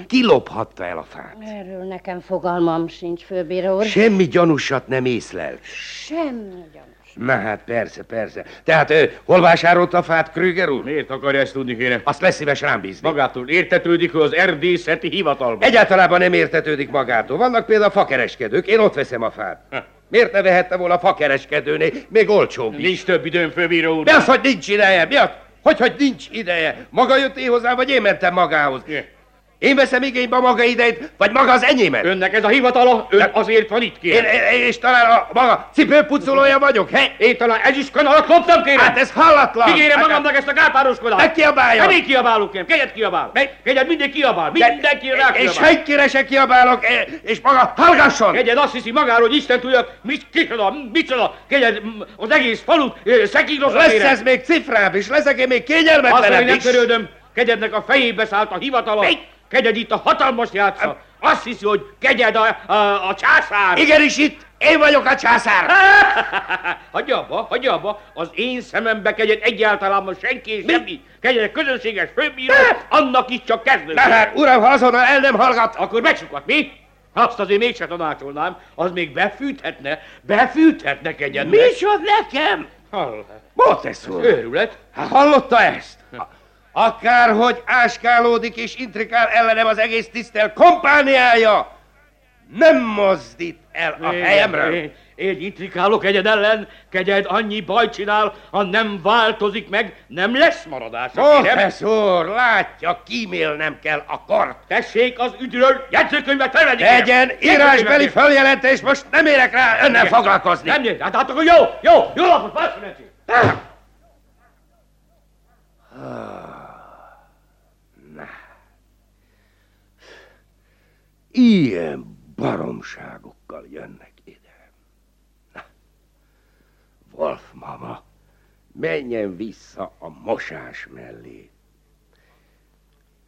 Ki lophatta el a fát? Erről nekem fogalmam sincs, főbíró úr. Semmi gyanúsat nem észlel. Semmi gyanús. Na hát persze, persze. Tehát ő, hol vásárolta a fát, Krüger úr? Miért akarja ezt tudni, kérem? Azt lesz szíves rám bízni. Magától értetődik, hogy az erdészeti hivatalban. Egyáltalában nem értetődik magától. Vannak például fakereskedők, én ott veszem a fát. Miért ne vehette volna a fakereskedőnél, még olcsóbb is? Nincs több időm, főbíró úr. Mi az, hogy nincs ideje? Mi az? Hogy, hogy nincs ideje? Maga jött én hozzá, vagy én mentem magához? Én veszem igénybe a maga idejét, vagy maga az enyémet? Önnek ez a hivatala, ön azért van itt, kérem. Én, én, és talán a maga cipőpucolója vagyok, he? Én talán ez is kanalat loptam, kérem. Hát ez hallatlan. Kikérem Hát- magamnak ezt a gálpároskodást. Megkiabálja. Hát én kiabálok, kérem. Kegyed kiabál. Kegyed mindig kiabál. Mindenki rá És kiabál. senkire se kiabálok, e- és maga hallgasson! Kegyed azt hiszi magáról, hogy Isten tudja, mit kicsoda, micsoda. Kegyed az egész falut szekírozza, Lesz kérem. ez még cifrább, és leszek én még Azt mondja, kényelmetlenebb hogy nem is. törődöm. Kegyednek a fejébe szállt a hivatala. Kegyed itt a hatalmas játsza. Azt hiszi, hogy kegyed a, a, a császár. Igenis itt, én vagyok a császár. hagyja abba, hagyja abba. Az én szemembe kegyed egyáltalán senki és semmi. Kegyed egy közönséges főbíró, annak is csak kezdő. De hát, uram, ha azonnal el nem hallgat. Akkor megsukat, mi? Azt azért mégse tanácsolnám, az még befűthetne, befűthetne kegyednek. Micsoda nekem? Motesz úr. Őrület. Hát hallotta ezt? Akárhogy áskálódik és intrikál ellenem az egész tisztel kompániája, nem mozdít el a helyemről. Én, én intrikálok egyed ellen, kegyed annyi bajt csinál, ha nem változik meg, nem lesz maradása. kérem. Professzor, látja, kímélnem kell a kort. Tessék az ügyről jegyzőkönyvet felvenni. Tegyen írásbeli följelentés, most nem érek rá önnel Igen. foglalkozni. Nem, nem, hát, akkor jó, jó, jó napot, Pászoneci! Ilyen baromságokkal jönnek ide. Na, Wolf mama, menjen vissza a mosás mellé.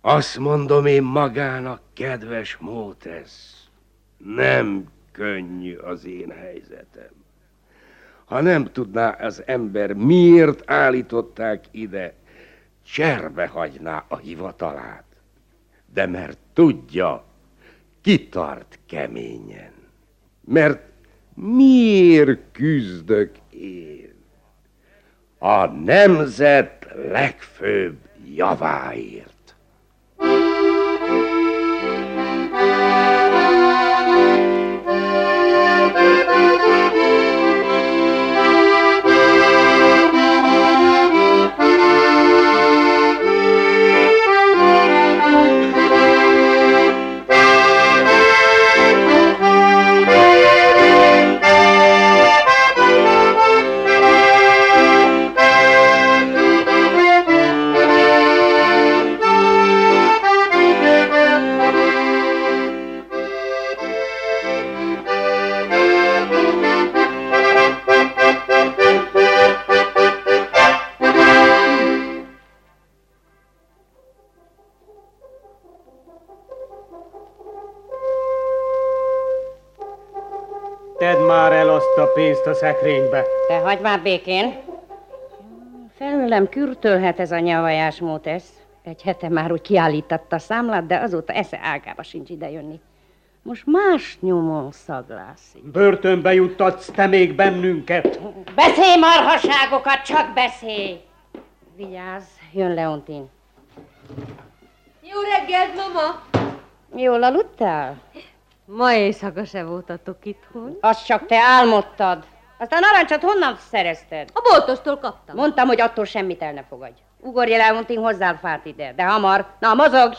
Azt mondom én magának, kedves Mótesz, nem könnyű az én helyzetem. Ha nem tudná az ember, miért állították ide, cserbe hagyná a hivatalát. De mert tudja, kitart keményen. Mert miért küzdök én? A nemzet legfőbb javáért. Pénzt a szekrénybe. Te hagyd már békén. Felőlem kürtölhet ez a nyavajás mótesz. Egy hete már úgy kiállítatta a számlát, de azóta esze ágába sincs idejönni. Most más nyomon szaglászik. Börtönbe juttatsz te még bennünket. Beszélj marhaságokat, csak beszélj! Vigyázz, jön Leontin. Jó reggelt, mama! Jól aludtál? Ma éjszaka se voltatok itthon. Azt csak te álmodtad. Azt a narancsot honnan szerezted? A boltostól kaptam. Mondtam, hogy attól semmit el ne fogadj. Ugorj el, Leontin, hozzá a fát ide, de hamar. Na, mozogj!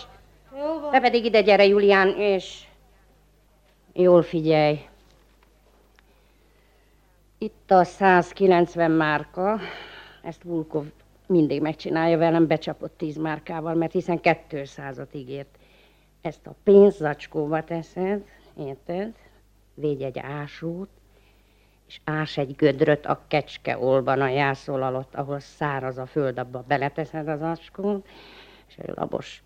Jó van. Te pedig ide gyere, Julián, és jól figyelj. Itt a 190 márka, ezt Vulkov mindig megcsinálja velem, becsapott 10 márkával, mert hiszen 200-at ígért. Ezt a pénzzacskóba teszed, érted? Végy egy ásót, és ás egy gödröt a kecske olban a jászol alatt, ahol száraz a föld, abba beleteszed az acskót, és egy labos,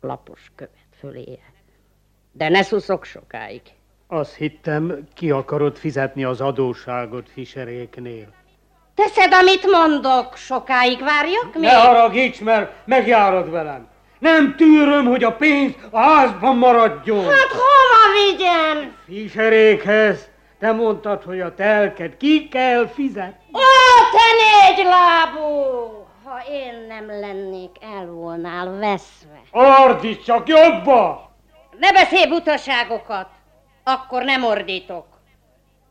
lapos követ föléje. De ne szuszok sokáig. Azt hittem, ki akarod fizetni az adósságot Fischeréknél. Teszed, amit mondok, sokáig várjak még? Ne haragíts, mert megjárod velem. Nem tűröm, hogy a pénz a házban maradjon. Hát hova vigyem? Fischerékhez. Te mondtad, hogy a telket ki kell fizetni. Ó, te négy lábú! Ha én nem lennék, el volnál veszve. Ordíts csak jobba! Ne beszélj butaságokat, akkor nem ordítok.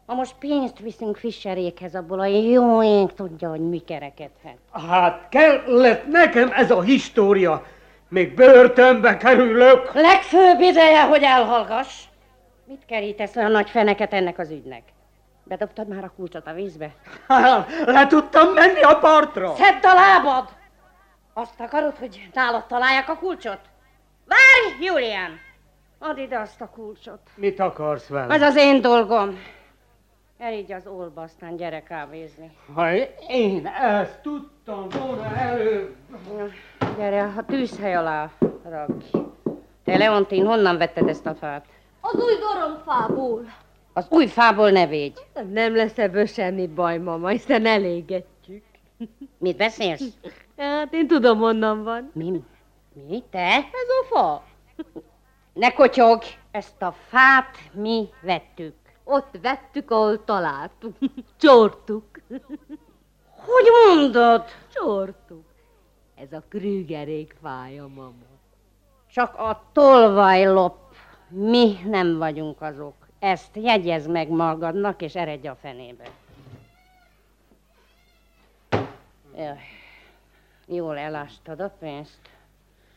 Ha most pénzt viszünk Fischerékhez, abból a jó ég tudja, hogy mi kerekedhet. Hát kellett nekem ez a história. Még börtönbe kerülök. Legfőbb ideje, hogy elhallgass. Mit kerítesz olyan nagy feneket ennek az ügynek? Bedobtad már a kulcsot a vízbe? Hát, le tudtam menni a partra. Szedd a lábad! Azt akarod, hogy nálad találják a kulcsot? Várj, Julián! Add ide azt a kulcsot. Mit akarsz velem? Ez az én dolgom. Elígy az olba, aztán gyere kávézni. Ha én ezt tudtam volna előbb. Gyere, a tűzhely alá rakj. Te, Leontin, honnan vetted ezt a fát? Az új goromfából. Az új fából ne védj. Nem lesz ebből semmi baj, mama, hiszen elégetjük. Mit beszélsz? Hát én tudom, honnan van. Mi? Mi? Te? Ez a fa. Ne kotyog! Ezt a fát mi vettük. Ott vettük, ahol találtuk. Csortuk. Hogy mondod? Csortuk. Ez a krügerék fája, mama. Csak a tolvajlop. Mi nem vagyunk azok. Ezt jegyez meg magadnak, és eredj a fenébe. Jaj. Jól elástad a pénzt.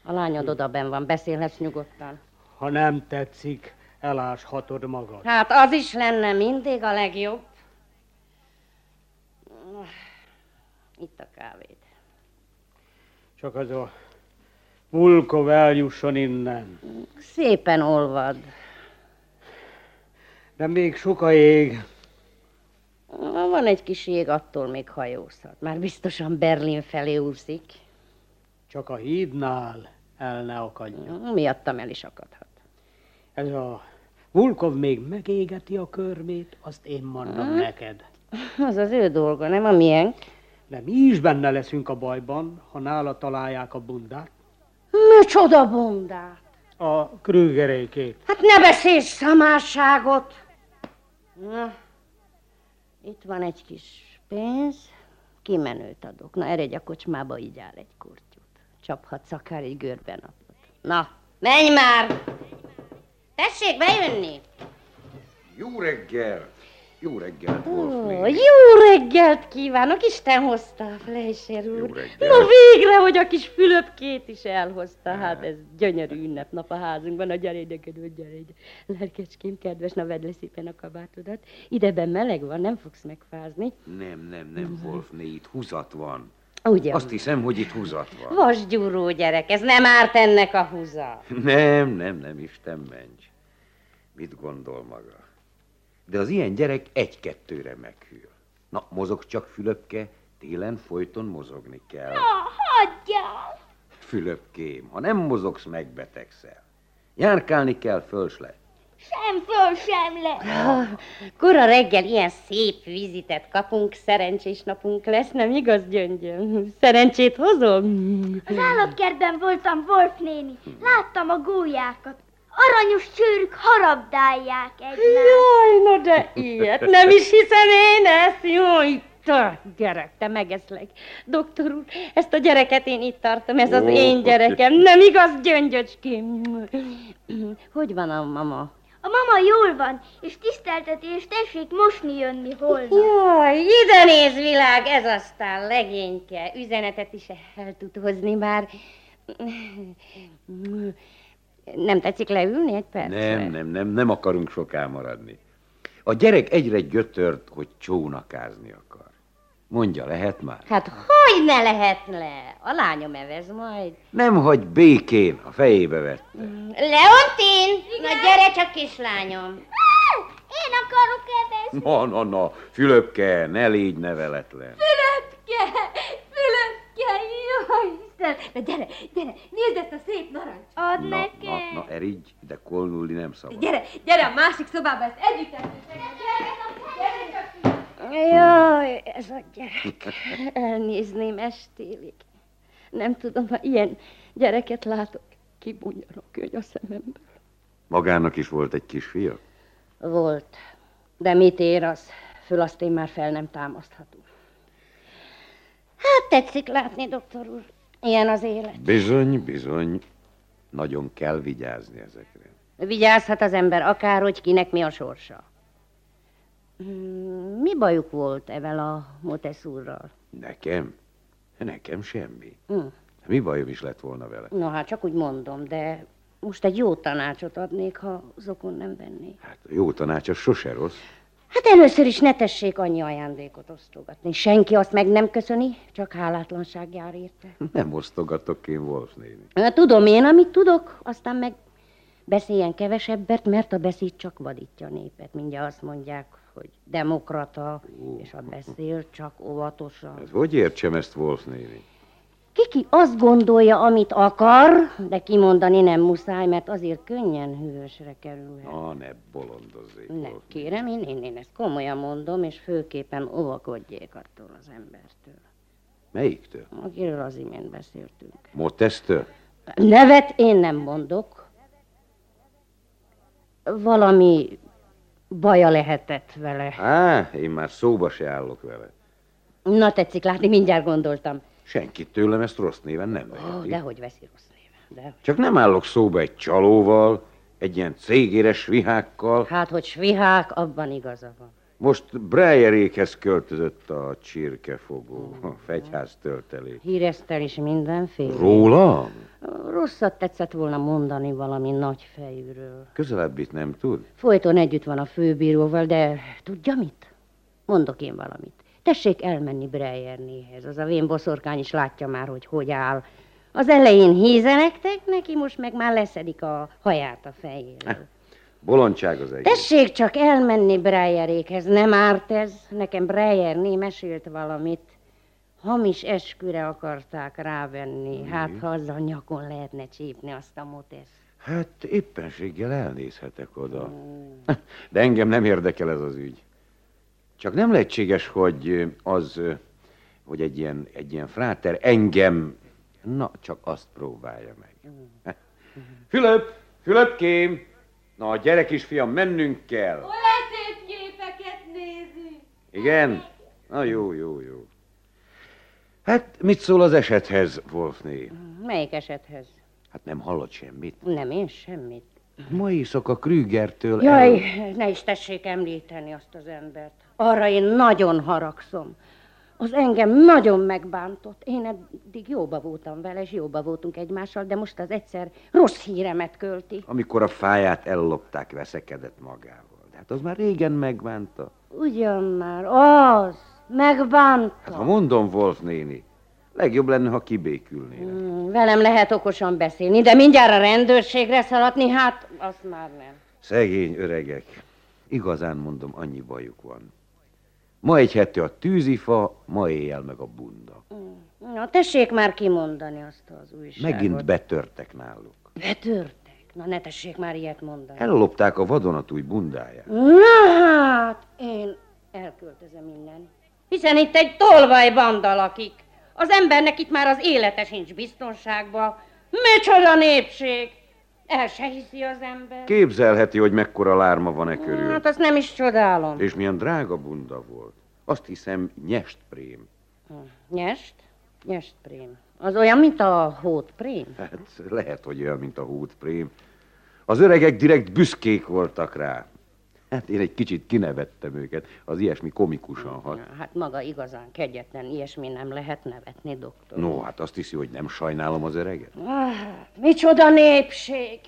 A lányod odaben van, beszélhetsz nyugodtan. Ha nem tetszik, eláshatod magad. Hát az is lenne mindig a legjobb. Itt a kávéd. Csak az a Vulkov eljusson innen. Szépen olvad. De még sok a ég. Van egy kis jég, attól még hajózhat. Már biztosan Berlin felé úszik. Csak a hídnál el ne akadjon. Miattam el is akadhat. Ez a Vulkov még megégeti a körmét, azt én mondom Hmm? neked. Az az ő dolga, nem a miénk. De mi is benne leszünk a bajban, ha nála találják a bundát. Micsoda bundát? A krügerékét. Hát ne beszélj szamárságot! Na, itt van egy kis pénz, kimenőt adok. Na, eredj a kocsmába, így áll egy kurtyút. Csaphatsz akár egy görbenapot. Na, menj már! Tessék bejönni! Jó reggel! Jó reggel, Ó, Wolf néni. jó reggelt kívánok, Isten hozta a Fleischer úr. reggelt. Na végre, hogy a kis Fülöpkét is elhozta. Hát ez gyönyörű ünnepnap a házunkban. Na gyere ide, kedves, gyere ide. Lelkecském, kedves, na vedd le szépen a kabátodat. Ideben meleg van, nem fogsz megfázni. Nem, nem, nem, Wolfné, itt húzat van. Ugye? Azt hiszem, hogy itt húzat van. Vasgyúró gyerek, ez nem árt ennek a húza. Nem, nem, nem, Isten ments. Mit gondol maga? De az ilyen gyerek egy-kettőre meghűl. Na, mozog csak, Fülöpke, télen folyton mozogni kell. Hagyjál! Fülöpkém, ha nem mozogsz, megbetegszel. Járkálni kell föls le. Sem föl, sem le. Ah, Kora reggel ilyen szép vizitet kapunk, szerencsés napunk lesz, nem igaz, gyöngyöm? Szerencsét hozom? Az állatkertben voltam, Wolf néni. Láttam a gólyákat. Aranyos csőrük harabdálják egymást. Jaj, no de ilyet nem is hiszem én ezt, jaj, te gyerek, te megeszlek. Doktor úr, ezt a gyereket én itt tartom, ez az Ó. én gyerekem, nem igaz, gyöngyöcském? Hogy van a mama? A mama jól van, és tisztelteti, és tessék mosni jönni holnap. Jaj, ide néz világ, ez aztán legényke. Üzenetet is el tud hozni már. Nem tetszik leülni egy percre? Nem, nem, nem, nem akarunk soká maradni. A gyerek egyre gyötört, hogy csónakázni akar. Mondja, lehet már? Hát hogy ne lehet le? A lányom evez majd. Nem hagy békén, a fejébe vett. Leontin! Na gyere csak, kislányom. Én akarok evezni. Na, na, na, Fülöpke, ne légy neveletlen. Fülöpke! Fülöpke! Jaj, Isten! Na gyere, gyere, nézd ezt a szép narancs! Ad Na, nekem. na, na, erigy, de kolnulni nem szabad. Gyere, gyere a másik szobába, ezt együtt Jaj, ez a gyerek. Elnézném estélig. Nem tudom, ha ilyen gyereket látok, kibunyan a könyv a szememből. Magának is volt egy kisfia? Volt. De mit ér az? Föl azt én már fel nem támaszthatom. Hát tetszik látni, doktor úr. Ilyen az élet. Bizony, bizony. Nagyon kell vigyázni ezekre. Vigyázhat az ember akárhogy, kinek mi a sorsa. Mm, Mi bajuk volt evel a Moteszúrral? Nekem? Nekem semmi. Hm. Mi bajom is lett volna vele? No, hát csak úgy mondom, de most egy jó tanácsot adnék, ha zokon nem venné. Hát a jó tanács az sose rossz. Hát először is ne tessék annyi ajándékot osztogatni. Senki azt meg nem köszöni, csak hálátlanság jár érte. Nem osztogatok én, Wolf néni. Tudom én, amit tudok, aztán meg beszéljen kevesebbet, mert a beszéd csak vadítja a népet. Mindjárt azt mondják, hogy demokrata, és a beszél csak óvatosan. Hát hogy értsem ezt, Wolf néni? Kiki azt gondolja, amit akar, de kimondani nem muszáj, mert azért könnyen hűvösre kerülhet. Na, ne bolondozzék. Ne, kérem, én, én, én ezt komolyan mondom, és főképpen óvakodjék attól az embertől, Melyiktől? akiről az imént beszéltünk. Motesztől? Nevet én nem mondok. Valami baja lehetett vele. Á, én már szóba se állok vele. Na, tetszik látni, mindjárt gondoltam. Senkit tőlem ezt rossz néven nem veheti. dehogy veszi rossz néven. De... Csak nem állok szóba egy csalóval, egy ilyen cégéres vihákkal. Hát, hogy svihák, abban igaza van. Most Breyerékhez költözött a csirkefogó, a fegyház töltelék. Híreztel is mindenféle. Rólam? Rosszat tetszett volna mondani valami nagy fejűről. Közelebbit nem tud? Folyton együtt van a főbíróval, de tudja mit? Mondok én valamit. Tessék elmenni Breyernéhez. Az a vén boszorkány is látja már, hogy hogy áll. Az elején hízenektek neki, most meg már leszedik a haját a fejéről. Bolondság az egész. Tessék csak elmenni Breyerékhez, nem árt ez. Nekem Breyerné mesélt valamit. Hamis esküre akarták rávenni. Hát, ha azzal nyakon lehetne csípni azt a motesz. Hát éppenséggel elnézhetek oda. De engem nem érdekel ez az ügy. Csak nem lehetséges, hogy az, hogy egy ilyen, egy ilyen fráter engem, na, csak azt próbálja meg. Fülöp, Fülöpkém! Na, gyere kisfiam, mennünk kell. Szép képeket nézi. Igen? Na jó, jó, jó. Hát mit szól az esethez, Wolfné? Melyik esethez? Hát nem hallott semmit. Nem, én semmit. Ma éjszaka Krügertől Jaj, el... ne is tessék említeni azt az embert. Arra én nagyon haragszom. Az engem nagyon megbántott. Én eddig jóba voltam vele, és jóba voltunk egymással, de most az egyszer rossz híremet költi. Amikor a fáját ellopták, veszekedett magával. De hát az már régen megbánta. Ugyan már, az, megbánta. Hát ha mondom, Wolf néni, legjobb lenne, ha kibékülnének. Hmm, velem lehet okosan beszélni, de mindjárt a rendőrségre szaladni, hát azt már nem. Szegény öregek. Igazán mondom, annyi bajuk van. Ma egy hete a tűzifa, ma éjjel meg a bunda. Na, tessék már kimondani azt az újságot. Megint betörtek náluk. Betörtek? Na, ne tessék már ilyet mondani. Ellopták a vadonatúj bundáját. Na hát, én elköltözöm innen. Hiszen itt egy tolvaj banda lakik. Az embernek itt már az élete sincs biztonságban. Micsoda népség! El se hiszi az ember. Képzelheti, hogy mekkora lárma van e körül. Hát azt nem is csodálom. És milyen drága bunda volt. Azt hiszem, nyest prém. Nyest? Nyest prém. Az olyan, mint a hót prém? Hát lehet, hogy olyan, mint a hút prém. Az öregek direkt büszkék voltak rá. Hát én egy kicsit kinevettem őket, az ilyesmi komikusan hat. Hát maga igazán kegyetlen, ilyesmi nem lehet nevetni, doktor. No, hát azt hiszi, hogy nem sajnálom az öreget. Ah, micsoda népség!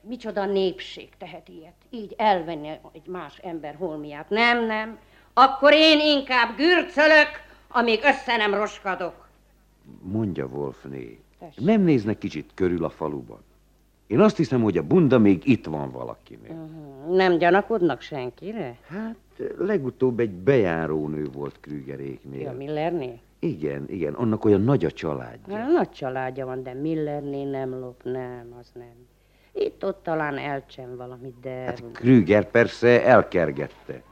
Micsoda népség tehet ilyet. Így elvenni egy más ember holmiát. Nem, nem. Akkor én inkább gürcölök, amíg össze nem roskadok. Mondja Wolfné, nem néznek kicsit körül a faluban. Én azt hiszem, hogy a bunda még itt van valakinél. Uh-huh. Nem gyanakodnak senkire? Hát legutóbb egy bejárónő volt Krügeréknél. Ja, Millernél? Igen, igen, annak olyan nagy a családja. Hát, nagy családja van, de Millernél nem lop, nem, az nem. Itt-ott talán elcsem valamit, de... Hát Krüger persze elkergette.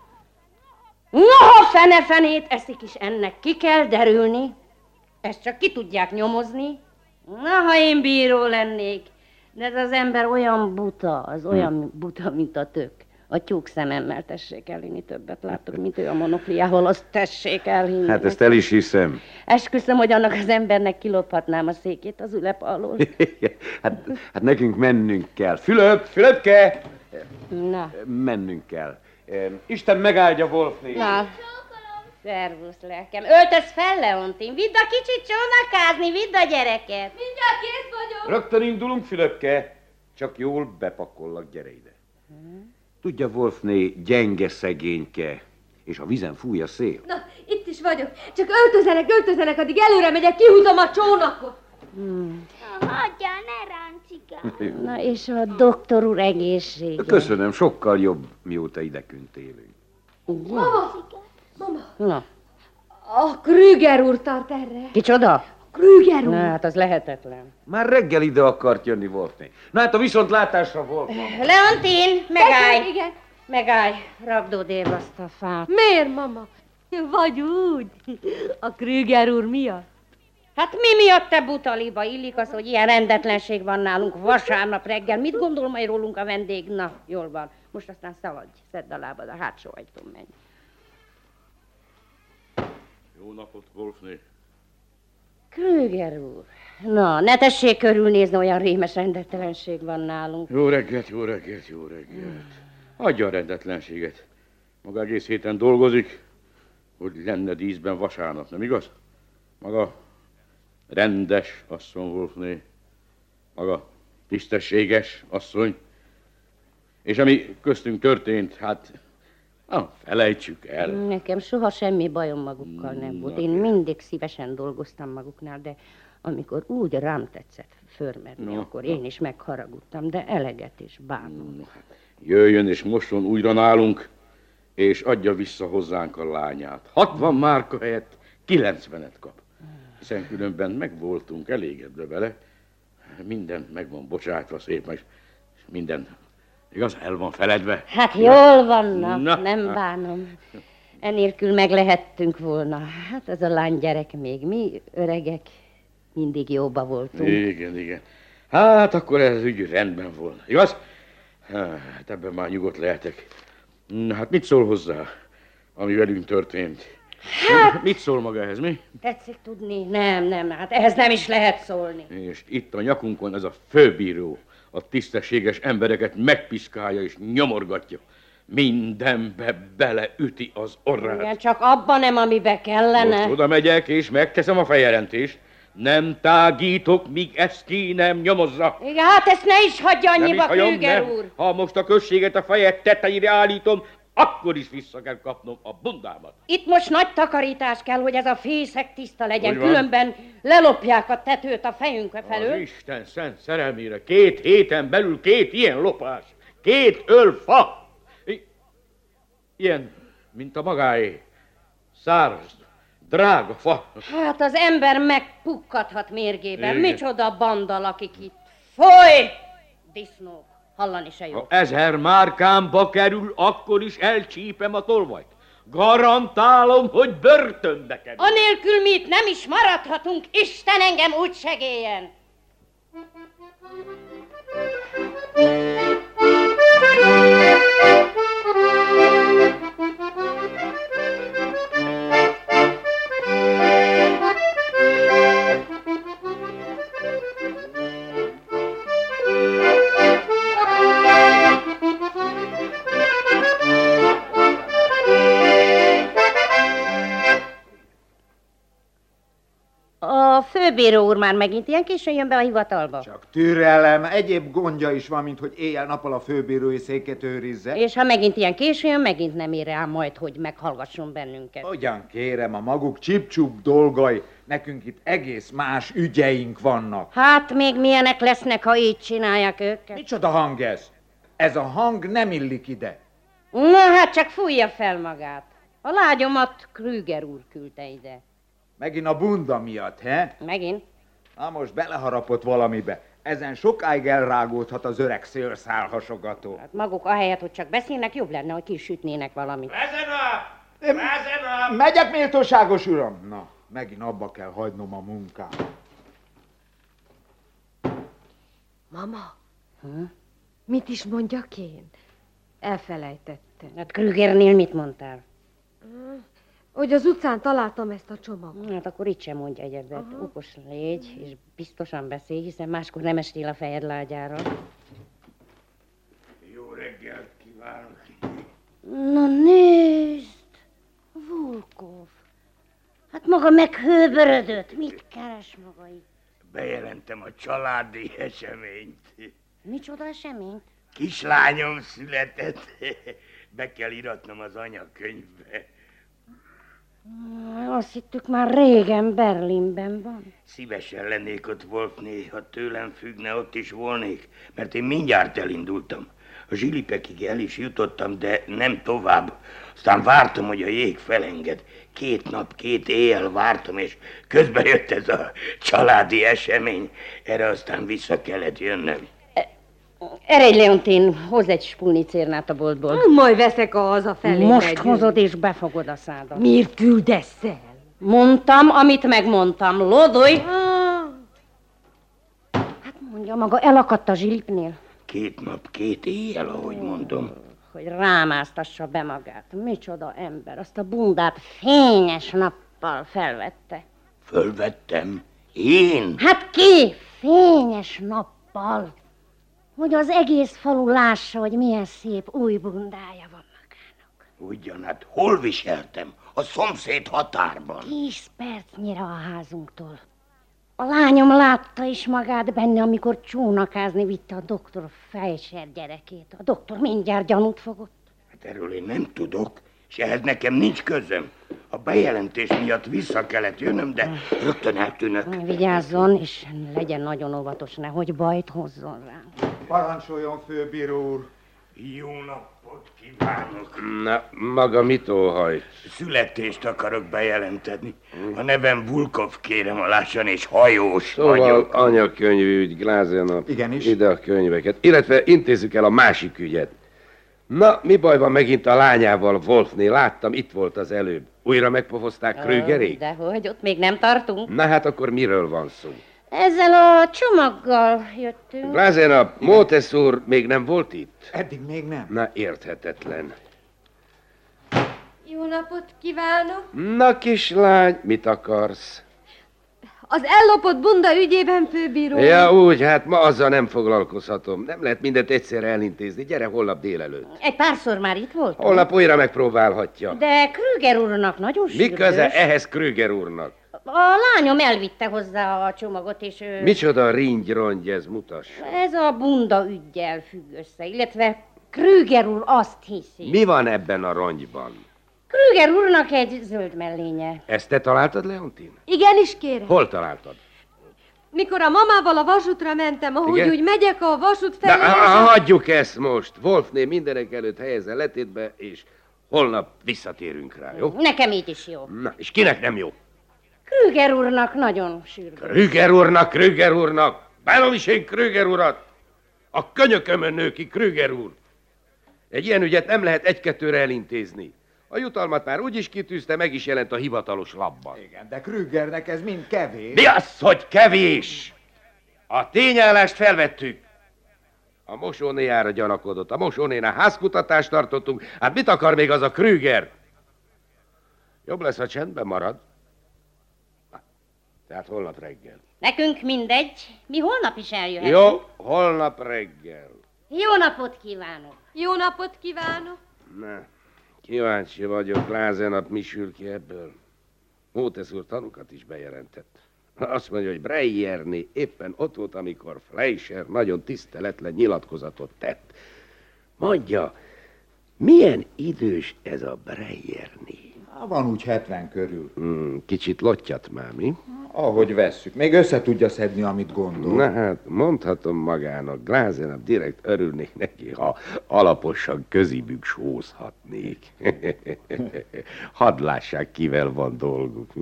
Noha fene-fenét eszik is ennek, ki kell derülni. Ezt csak ki tudják nyomozni. Na, ha én bíró lennék. De ez az ember olyan buta, az olyan hm. buta, mint a tök. A tyúk szememmel tessék elhinni, többet látok, mint ő a monokliával, azt tessék elhinni. Hát ezt el is hiszem. Esküszöm, hogy annak az embernek kilophatnám a székét az ülep alól. hát, hát nekünk mennünk kell. Fülöp, Fülöpke! Na. Mennünk kell. Isten megáldja Wolfné. Na, szervusz lelkem. Öltöz fel, Leontin. Vidd a kicsit csónakázni, vidd a gyereket. Mindjárt kész vagyok. Rögtön indulunk, Fülöpke. Csak jól bepakollak, gyere ide. Tudja, Wolfné gyenge szegényke, és a vizen fúj a szél. Na, itt is vagyok. Csak öltözenek, öltözenek, addig előre megyek, kihúzom a csónakot. Hmm. Hagyjál, ne ráncigál. Na, és a doktor úr egészsége. Köszönöm, sokkal jobb, mióta idekünt élünk. Mama, mama, Na, a Krüger úr tart erre. kicsoda? Krüger úr. Na, hát az lehetetlen. Már reggel ide akart jönni Wolfné. Na hát a viszontlátásra volt. Leontin, megállj! Igen, igen. Megállj, ragdod azt a fát. Miért, mama? Vagy úgy. A Krüger úr miatt. Hát mi miatt te butaliba illik az, hogy ilyen rendetlenség van nálunk vasárnap reggel? Mit gondol majd rólunk a vendég? Na, jól van. Most aztán szaladj, szedd a lábad, a hátsó ajtón menj. Jó napot, Wolfné. Krüger úr. Na, ne tessék körülnézni, olyan rémes rendetlenség van nálunk. Jó reggelt, jó reggelt, jó reggelt. Adja a rendetlenséget. Maga egész héten dolgozik, hogy lenne díszben vasárnap, nem igaz? Maga rendes asszony Wolfné. Maga tisztességes asszony. És ami köztünk történt, hát, na, felejtsük el. Nekem soha semmi bajom magukkal nem volt. Én mindig szívesen dolgoztam maguknál, de amikor úgy rám tetszett förmerni, No. akkor én is megharagudtam, de eleget is bánom. Jöjjön és mosson újra nálunk, és adja vissza hozzánk a lányát. 60 márka helyett 90-et kap. Hiszen különben meg voltunk elégedve vele. Minden meg van bocsátva szép, meg és minden, igaz, el van feledve. Hát jól vannak, Na. nem bánom. Enélkül meg lehettünk volna. Hát ez a lány gyerek még, mi öregek mindig jóba voltunk. Igen, igen. Hát akkor ez ügy rendben volna, igaz? Hát ebben már nyugodt lehetek. Hát mit szól hozzá, ami velünk történt? Hát- Mit szól maga ehhez, mi? Tetszik tudni? Nem, nem, hát ehhez nem is lehet szólni. És itt a nyakunkon ez a főbíró a tisztességes embereket megpiszkálja és nyomorgatja. Mindenbe beleüti az orrát. Igen, csak abban nem, amibe kellene. Most oda megyek, és megteszem a feljelentést. Nem tágítok, míg ezt ki nem nyomozza. Igen, hát ezt ne is hagyja annyiba, Krüger úr. Ha most a községet a feje tetejére állítom, akkor is vissza kell kapnom a bundámat. Itt most nagy takarítás kell, hogy ez a fészek tiszta legyen, különben lelopják a tetőt a fejünkre Az felől. Isten szent szerelmére, két héten belül két ilyen lopás, két ölfa. I- Ilyen, mint a magáé. Száraz, drága fa. Hát az ember megpukkadhat mérgében. Igen. Micsoda banda lakik itt. Foly! Disznók. Hallani se jó. Ha ezer márkámba kerül, akkor is elcsípem a tolvajt. Garantálom, hogy börtönbe kerül. Anélkül mi itt nem is maradhatunk, Isten engem úgy segéljen! A főbíró úr már megint ilyen későn jön be a hivatalba. Csak türelem, egyéb gondja is van, mint hogy éjjel-nappal a főbírói széket őrizze. És ha megint ilyen későn jön, megint nem ér rá majd, hogy meghallgasson bennünket. Hogyan kérem, a maguk csipcsup dolgai, nekünk itt egész más ügyeink vannak. Hát még milyenek lesznek, ha így csinálják őket? Micsoda hang ez? Ez a hang nem illik ide. Na hát csak fújja fel magát. A lágyomat Krüger úr küldte ide. Megint a bunda miatt, he? Megint? Na most beleharapott valamibe. Ezen sokáig elrágódhat az öreg szélszálhasogató. Hát maguk ahelyett, hogy csak beszélnek, jobb lenne, hogy kisütnének valamit. Megyek, méltóságos uram? Na, megint abba kell hagynom a munkát. Mama, Hm? mit is mondjak én? Elfelejtettem. Hát Krügernél mit mondtál? Hogy az utcán találtam ezt a csomagot. Hát akkor itt sem mondja egyedet. Aha. Okos légy, és biztosan beszélj, hiszen máskor nem estél a fejed lágyára. Jó reggelt kívánok. Na nézd! Volkov. Hát maga meghőbörödött. Mit keres maga itt? Bejelentem a családi eseményt. Micsoda eseményt? Kislányom született. Be kell iratnom az anyakönyvbe. Azt hittük már régen Berlinben van. Szívesen lennék ott, Wolfné, ha tőlem függne, ott is volnék, mert én mindjárt elindultam. A zsilipekig el is jutottam, de nem tovább. Aztán vártam, hogy a jég felenged. Két nap, két éjjel vártam, és közben jött ez a családi esemény. Erre aztán vissza kellett jönnöm. Eredj, Leontin, hozz egy spulnicérnát a boltból. Majd veszek a hazafelé. Most megyünk. hozod és befogod a szádat. Miért küldesz el? Mondtam, amit megmondtam. Lodolj! Hát mondja, maga elakadt a zsilipnél, Két nap, két éjjel, ahogy mondom. hogy rámáztassa be magát. Micsoda ember, azt a bundát fényes nappal felvette. Fölvettem. Én? Hát ki? Fényes nappal. Hogy az egész falu lássa, hogy milyen szép új bundája van. Ugyan, hát hol viseltem? A szomszéd határban. Tíz percnyire a házunktól. A lányom látta is magát benne, amikor csónakázni vitte a doktor Fejser gyerekét. A doktor mindjárt gyanút fogott. Hát erről én nem tudok, és ehhez nekem nincs közöm. A bejelentés miatt vissza kellett jönnöm, de rögtön eltűnök. Vigyázzon, és legyen nagyon óvatos, nehogy bajt hozzon rám. Parancsoljon, főbíró úr. Jó napot kívánok! Na, maga mit óhaj? Születést akarok bejelenteni. A nevem Vulkov, kérem alássan, és hajós Szóval vagyok. anyakönyvügy, Glázenap. Igenis. Ide a könyveket. Illetve intézzük el a másik ügyet. Na, mi baj van megint a lányával, Wolfné? Láttam, itt volt az előbb. Újra megpofozták Krügerék? De hogy ott még nem tartunk. Na hát akkor miről van szó? Ezzel a csomaggal jöttünk. Glázenap, Mótesz úr még nem volt itt? Eddig még nem. Na, érthetetlen. Jó napot kívánok! Na, kislány, mit akarsz? Az ellopott bunda ügyében, főbíró. Ja, úgy, hát ma azzal nem foglalkozhatom. Nem lehet mindent egyszerre elintézni. Gyere holnap délelőtt. Egy párszor már itt volt. Holnap újra megpróbálhatja. De Krüger úrnak nagyon Mi sürgős. köze ehhez Krüger úrnak? A lányom elvitte hozzá a csomagot, és ő... Micsoda ringy ez mutas. Ez a bunda ügyjel függ össze, illetve Krüger úr azt hiszi. Mi van ebben a rongyban? Krüger úrnak egy zöld mellénye. Ezt te találtad, Leontin? Igenis, kérem. Hol találtad? Mikor a mamával a vasútra mentem, ahogy Igen? úgy megyek a vasút felé... ha- a- hagyjuk ezt most. Wolfné mindenek előtt helyezze letétbe, és holnap visszatérünk rá, jó? Nekem így is jó. Na, és kinek nem jó? Krüger úrnak nagyon sürgős. Krüger úrnak, Krüger úrnak! Bánom is én Krüger urat! A könyökömön nő ki Krüger úr! Egy ilyen ügyet nem lehet egy-kettőre elintézni. A jutalmat már úgy is kitűzte, meg is jelent a hivatalos labban. Igen, de Krügernek ez mind kevés. Mi az, hogy kevés? A tényállást felvettük. A mosónéjára gyanakodott. A mosónénál házkutatást tartottunk. Hát mit akar még az a Krüger? Jobb lesz, ha csendben marad. Na, Tehát holnap reggel. Nekünk mindegy, mi holnap is eljöhetünk. Jó, holnap reggel. Jó napot kívánok. Jó napot kívánok! Na, kíváncsi vagyok, Lázenap mi sül ki ebből. Mótesz úr tanukat is bejelentett. Azt mondja, hogy Breyerné éppen ott volt, amikor Fleischer nagyon tiszteletlen nyilatkozatot tett. Mondja, milyen idős ez a Breyerné? Van úgy 70 körül. Hmm, kicsit lottyat már, mi? Ahogy vesszük. Még össze tudja szedni, amit gondol. Na hát, mondhatom magának, Glázenap direkt örülnék neki, ha alaposan közibük sózhatnék. Hadd lássák, kivel van dolguk.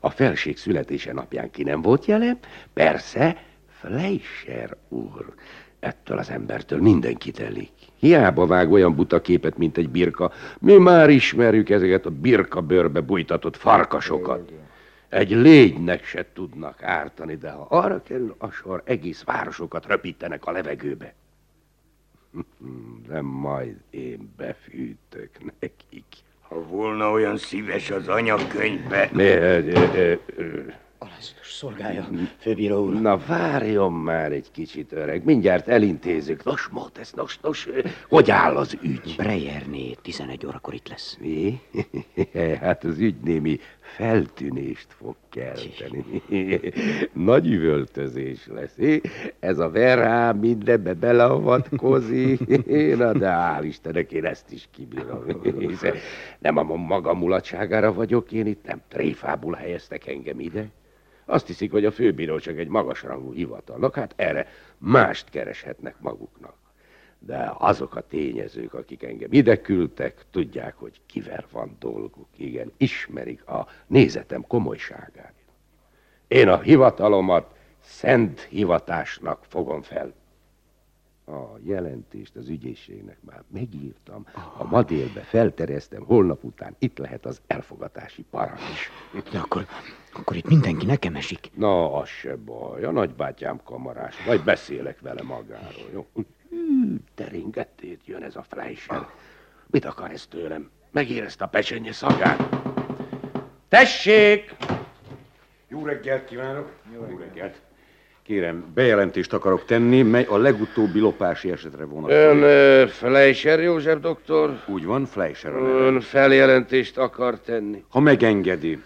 A felség születése napján ki nem volt jelen? Persze, Fleischer úr. Ettől az embertől mindenki telik. Hiába vág olyan buta képet, mint egy birka. Mi már ismerjük ezeket a birka bőrbe bújtatott farkasokat. Egy légynek se tudnak ártani, de ha arra kerül a sor, egész városokat röpítenek a levegőbe. De majd én befűtök nekik. Ha volna olyan szíves az anyakönyvbe... Mi, ö, ö, ö, ö, A Aláztos szolgálja, főbíró úr. Na várjon már egy kicsit, öreg, mindjárt elintézünk. Nos, Mótesz, nos, nos, hogy áll az ügy? Breyerné 11 órakor itt lesz. Mi? Hát az ügy némi feltűnést fog kelteni. Nagy üvöltözés lesz. eh? Ez a verá mindenbe beleavatkozik. Na de hál' Istennek én ezt is kibírom. Nem a maga mulatságára vagyok én itt, nem tréfából helyeztek engem ide. Azt hiszik, hogy a főbíró csak egy magasrangú hivatalnok, hát erre mást kereshetnek maguknak. De azok a tényezők, akik engem ide küldtek, tudják, hogy kivel van dolguk. Igen, ismerik a nézetem komolyságát. Én a hivatalomat szent hivatásnak fogom fel. A jelentést az ügyészségnek már megírtam, a madélbe felterjesztem, holnap után itt lehet az elfogatási parancs. De akkor, akkor itt mindenki nekem esik. Na, az se baj, a nagybátyám kamarás, majd beszélek vele magáról, jó? Hű, Teringetét jön ez a Fleischer. Mit akar ez tőlem? Megérezte a pecsenye szagát. Tessék! Jó reggelt kívánok! Jó reggelt! Kérem, bejelentést akarok tenni, mely a legutóbbi lopási esetre vonatkozik. Ön ö, Fleischer József doktor? Úgy van, Fleischer a neve. Ön feljelentést akar tenni? Ha megengedi.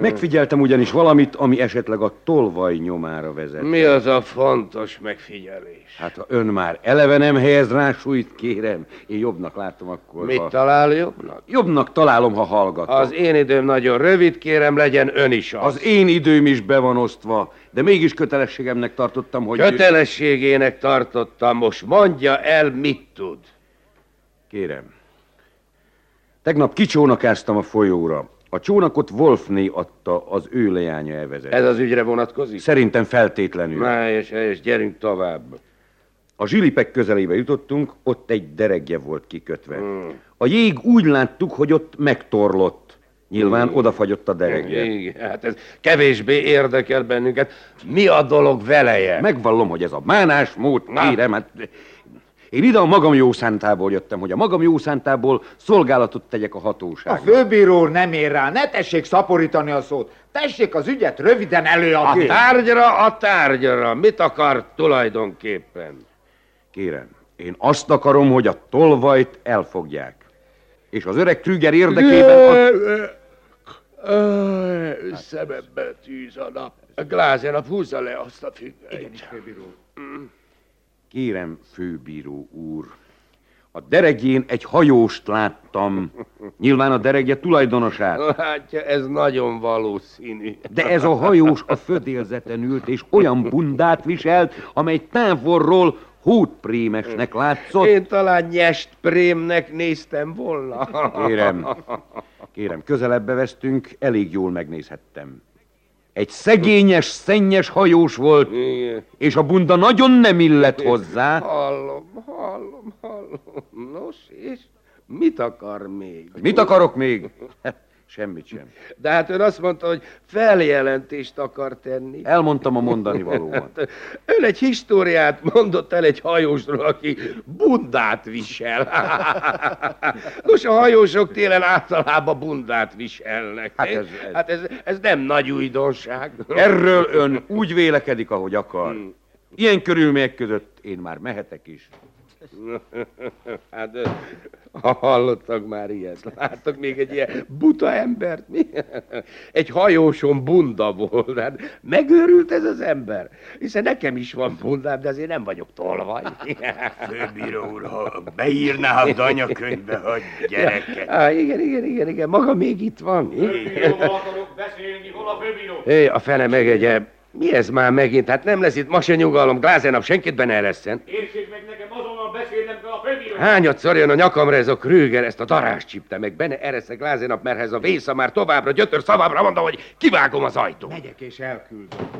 Megfigyeltem ugyanis valamit, ami esetleg a tolvaj nyomára vezet. Mi az a fontos megfigyelés? Hát ha ön már eleve nem helyez rá súlyt, kérem. Én jobbnak látom akkor, Mit ha... talál jobbnak? Jobbnak találom, ha hallgatok. Az én időm nagyon rövid, kérem, legyen ön is az. Az én időm is be van osztva, de mégis kötelességemnek tartottam, hogy... Kötelességének tartottam, most mondja el, mit tud. Kérem. Tegnap kicsónakáztam a folyóra. A csónakot Wolfné adta, az ő leánya evezett. Ez az ügyre vonatkozik? Szerintem feltétlenül. Na, helyes, helyes, gyerünk tovább. A zsilipek közelébe jutottunk, ott egy deregje volt kikötve. Hmm. A jég úgy láttuk, hogy ott megtorlott. Nyilván Hmm. odafagyott a deregje. Igen, hát ez kevésbé érdekel bennünket. Mi a dolog veleje? Megvallom, hogy ez a bánásmód, Na. kérem, hát én ide a magam jó szántából jöttem, hogy a magam jó szántából szolgálatot tegyek a A hatóságnak. főbíró úr nem ér rá, ne tessék szaporítani a szót. Tessék az ügyet röviden A előadni. tárgyra, a tárgyra. Mit akar tulajdonképpen? Kérem, én azt akarom, hogy a tolvajt elfogják. És az öreg Trüger érdekében... A... Szemembe tűz a nap. A húzza le azt a függönyt. Kérem, főbíró úr, a deregjén egy hajóst láttam. Nyilván a deregje tulajdonosát. Látja, ez nagyon valószínű. De ez a hajós a födélzeten ült, és olyan bundát viselt, amely távolról hótprémesnek látszott. Én talán nyest prémnek néztem volna. Kérem, kérem, közelebb vesztünk, elég jól megnézhettem. Egy szegényes, szennyes hajós volt, Igen. és a bunda nagyon nem illett hozzá. Hallom, hallom, hallom. Nos, és mit akar még? Mit akarok még? Semmit sem. De hát ön azt mondta, hogy feljelentést akar tenni. Elmondtam a mondani valóban. Hát, ön egy históriát mondott el egy hajósról, aki bundát visel. Nos, a hajósok télen általában bundát viselnek. Hát ez- ez- hát ez, ez nem nagy újdonság. Erről ön úgy vélekedik, ahogy akar. Ilyen körülmények között én már mehetek is. Hát, hallottak már ilyet, láttak még egy ilyen buta embert, mi? Egy hajóson bunda volt, hát megőrült ez az ember. Hiszen nekem is van bundám, de azért nem vagyok tolvaj. Főbíró úr, ha beírná a anyakönyvbe, hogy gyereke. Á, igen, igen, igen, igen, maga még itt van. Főbíróval akarok beszélni, hol a főbíró? Hé, a fene megegye. Mi ez már megint? Hát nem lesz itt ma se nyugalom. Glázenap senkit be ne eresszen. Értsék meg nekem, beszélnem Hányat szorjon a nyakamra ez a Krüger, ezt a darást csípte meg. Benne ereszek Glázenap, mert ez a vésza már továbbra gyötör szavábbra mondom, hogy kivágom az ajtót. Megyek és elküldöm.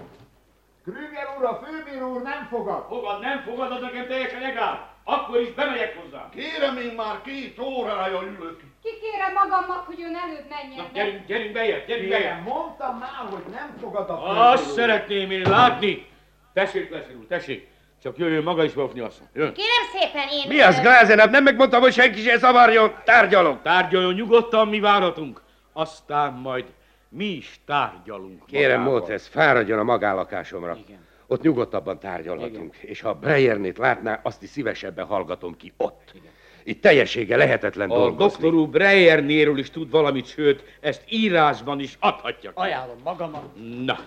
Krüger úr, a főbíró úr nem fogad. Fogad, nem fogad, az nekem teljesen egál. Akkor is bemegyek hozzá. Kérem, én már két órája ülök. Kikérem magamnak, hogy ön előbb menjen. Na, gyerünk, gyerünk bejebb, gyerünk bejebb. mondtam már, hogy nem fogad a főbíró Azt szeretném én látni. Tessék, Leszer úr, tessék. Csak jöjjön maga is, Wolfni asszony. Jön. Kérem szépen, én... Mi az, Glázenap? Nem megmondtam, hogy senki se zavarjon. Tárgyalok. Tárgyaljon nyugodtan, mi várhatunk. Aztán majd mi is tárgyalunk Kérem. Moltesz, fáradjon a magánlakásomra. Igen. Ott nyugodtabban tárgyalhatunk. Igen. És ha Breyernét látná, azt is szívesebben hallgatom ki ott. Igen. Itt teljessége lehetetlen A dolgozni. doktor úr Breyernéről is tud valamit, sőt, ezt írásban is adhatja. Ajánlom magamat. Na,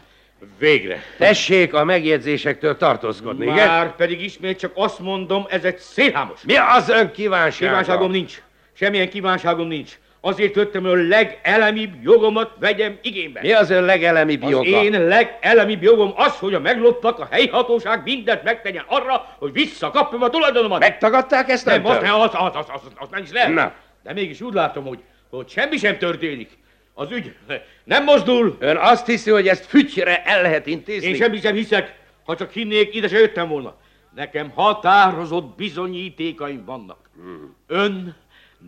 végre. Tessék a megjegyzésektől tartózkodni, igen? Már pedig ismét csak azt mondom, ez egy szélhámos. Mi az ön kívánsága? Kívánságom nincs. Semmilyen kívánságom nincs. Azért jöttem, hogy a legelemibb jogomat vegyem igénybe. Mi az ön legelemibb Az joga? én legelemibb jogom az, hogy a megloptak a helyi hatóság mindent megtegyen arra, hogy visszakapjam a tulajdonomat. Megtagadták ezt Nem, öntől? ne, az, az, az, az, az nem is lehet. Na. De mégis úgy látom, hogy, hogy semmi sem történik. Az ügy nem mozdul. Ön azt hiszi, hogy ezt fütyre el lehet intézni? Én semmi sem hiszek. Ha csak hinnék, ide se jöttem volna. Nekem határozott bizonyítékaim vannak. Hmm. Ön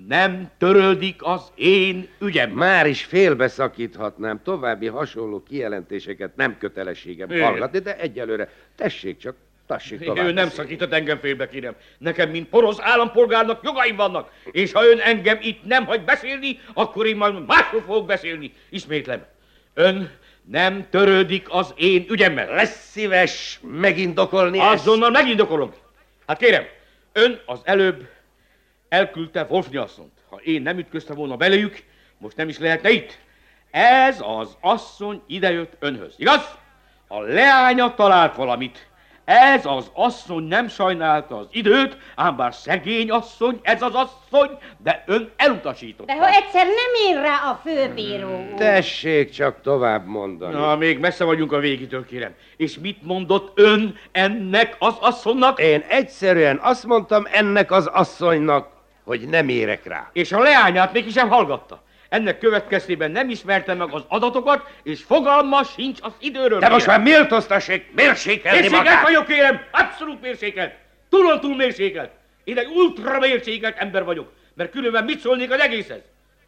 nem törődik az én ügyem. Már is félbeszakíthatnám, további hasonló kijelentéseket nem kötelességem hallgatni, de egyelőre tessék csak, tassék tovább. Ő nem szakított engem félbe, kérem. Nekem, mint porosz állampolgárnak jogaim vannak. És ha ön engem itt nem hagy beszélni, akkor én majd másról fogok beszélni. Ismétlem. Ön nem törődik az én ügyemmel. Lesz szíves megindokolni ezt? Azonnal megindokolom. Hát kérem, ön az előbb elküldte Wolfni asszonyt. Ha én nem ütköztem volna belőjük, most nem is lehetne itt. Ez az asszony idejött önhöz, igaz? A leánya talált valamit. Ez az asszony nem sajnálta az időt, ám bár szegény asszony, ez az asszony, de ön elutasította. De ha egyszer nem ír rá a főbíró úr. Tessék csak tovább mondani. Na, még messze vagyunk a végitől, kérem. És mit mondott ön ennek az asszonynak? Én egyszerűen azt mondtam ennek az asszonynak, hogy nem érek rá. És a leányát mégis sem hallgatta. Ennek következtében nem ismerte meg az adatokat, és fogalma sincs az időről. De most már méltóztassék mérsékelni Mérsékelt magát. vagyok, kérem! Abszolút mérsékelt! Túlon túl mérsékelt! Én egy ultra mérsékelt ember vagyok, mert különben mit szólnék az egészhez?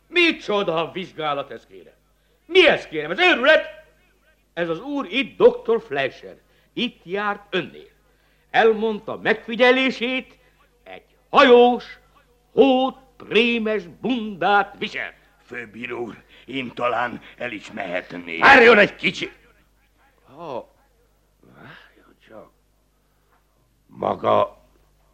Micsoda vizsgálat ez, kérem? Mi ez, kérem? Ez őrület? Ez az úr itt, Dr. Fleischer. Itt járt önnél. Elmondta megfigyelését, egy hajós, hót, prémes bundát visel. Főbíró úr, én talán el is mehetnék. Várjon egy kicsi! Ha, várjon csak. Maga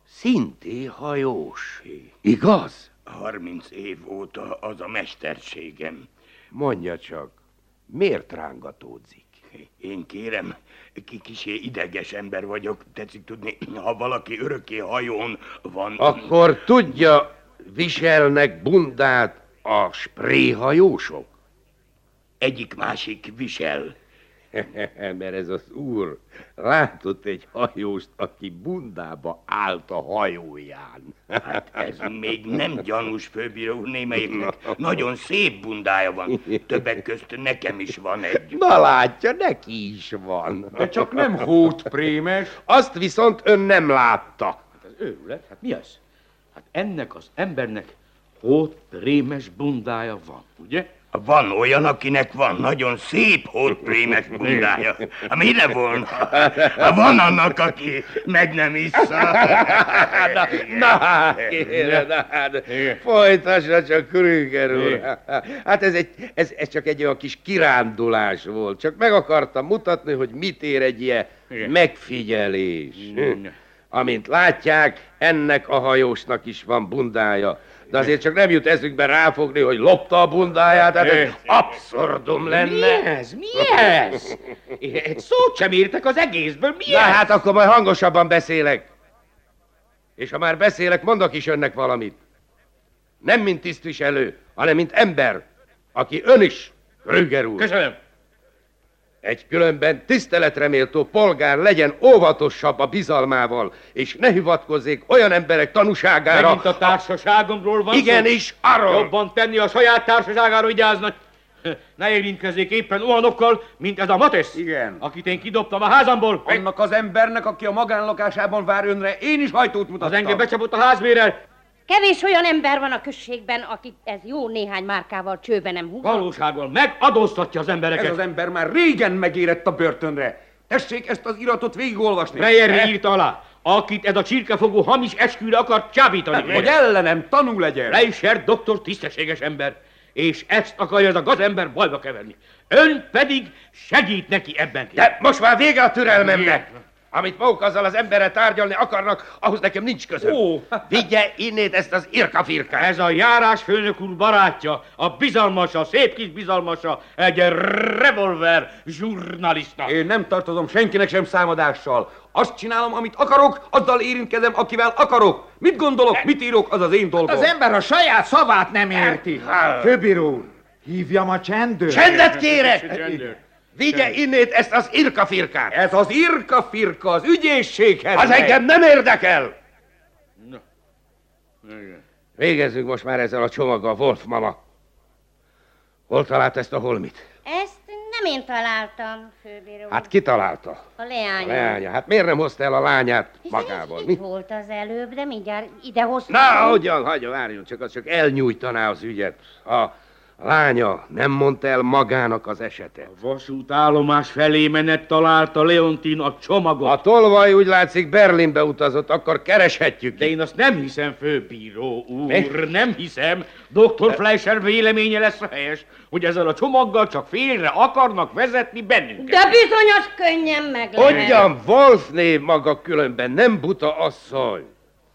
szintén hajós, igaz? 30 év óta az a mesterségem. Mondja csak, miért rángatódzik? Én kérem, ki kisé ideges ember vagyok, tetszik tudni, ha valaki örökké hajón van... Akkor tudja, viselnek bundát a spréhajósok? Egyik-másik visel. Mert ez az úr látott egy hajóst, aki bundába állt a hajóján. Hát ez még nem gyanús főbíró úr némelyiknek. Nagyon szép bundája van. Többek közt nekem is van egy. Na látja, neki is van. De csak nem hótprémes. Azt viszont ön nem látta. Hát ez őrület, hát mi az? Hát ennek az embernek hót prémes bundája van, ugye? Van olyan, akinek van nagyon szép hótprémes bundája. Hát mire volna? Hát van annak, aki meg nem issza. Na, na, kérem, na, hát, folytassa csak, Krüger úr. Hát ez, egy, ez, ez csak egy olyan kis kirándulás volt. Csak meg akartam mutatni, hogy mit ér egy ilyen megfigyelés. Amint látják, ennek a hajósnak is van bundája. De azért csak nem jut eszükbe ráfogni, hogy lopta a bundáját, hát ez abszurdum lenne. Mi ez? Mi ez? Egy szót sem értek az egészből, mi Na ez? hát akkor majd hangosabban beszélek. És ha már beszélek, mondok is önnek valamit. Nem mint tisztviselő, hanem mint ember, aki ön is, Krüger úr. Köszönöm. Egy különben tiszteletreméltó polgár legyen óvatosabb a bizalmával, és ne hivatkozzék olyan emberek tanúságára. Megint a társaságomról van Igenis, szó? arról. Jobban tenni a saját társaságára vigyáznak. Ne érintkezzék éppen olyanokkal, mint ez a Matesz. Igen. Akit én kidobtam a házamból. Annak az embernek, aki a magánlakásában vár önre, én is hajtót mutattam. Az engem becsapott a házbérel. Kevés olyan ember van a községben, akit ez jó néhány márkával csőbe nem húz. Valósággal megadóztatja az embereket. Ez az ember már régen megérett a börtönre. Tessék ezt az iratot végigolvasni. Breyer írta alá, akit ez a csirkefogó hamis esküre akart csábítani. Hogy ellenem tanú legyen. Leischer doktor tisztességes ember. és ezt akarja ez a gazember bajba keverni. Ön pedig segít neki ebben. De most már vége a türelmemnek! Amit maguk azzal az emberrel tárgyalni akarnak, ahhoz nekem nincs közöm. Ó. Vigye innét ezt az irkafirkát. Ez a járásfőnök úr barátja, a bizalmasa, szép kis bizalmasa, egy revolver zsurnalista. Én nem tartozom senkinek sem számadással. Azt csinálom, amit akarok, azzal érintkezem, akivel akarok. Mit gondolok, mit írok, az az én dolgom. Az ember a saját szavát nem érti. Főbíró úr, hívjam a csendőrt. Csendet kérek! Vigye innét ezt az irkafirkát! Ez az irkafirka az ügyészséghez Az megy. engem nem érdekel! Igen. Végezzünk most már ezzel a csomaggal, Wolf mama. Hol talált ezt a holmit? Ezt nem én találtam, főbíró. Hát ki találta? A A leány. leánya. Hát miért nem hozta el a lányát magával? Mi? Volt az előbb, de mindjárt ide hoztam. Na, hogyan, hagyja, várjon csak, az csak elnyújtaná az ügyet. A lánya nem mondta el magának az esetet. A vasútállomás felé menet találta Leontin a csomagot. A tolvaj úgy látszik Berlinbe utazott, akkor kereshetjük. De én azt nem hiszem, főbíró úr, Mi? nem hiszem. Dr. Fleischer véleménye lesz a helyes, hogy ezzel a csomaggal csak félre akarnak vezetni bennünket. De bizonyos könnyen meg lehet. Hogyan Wolfné maga különben nem buta asszony?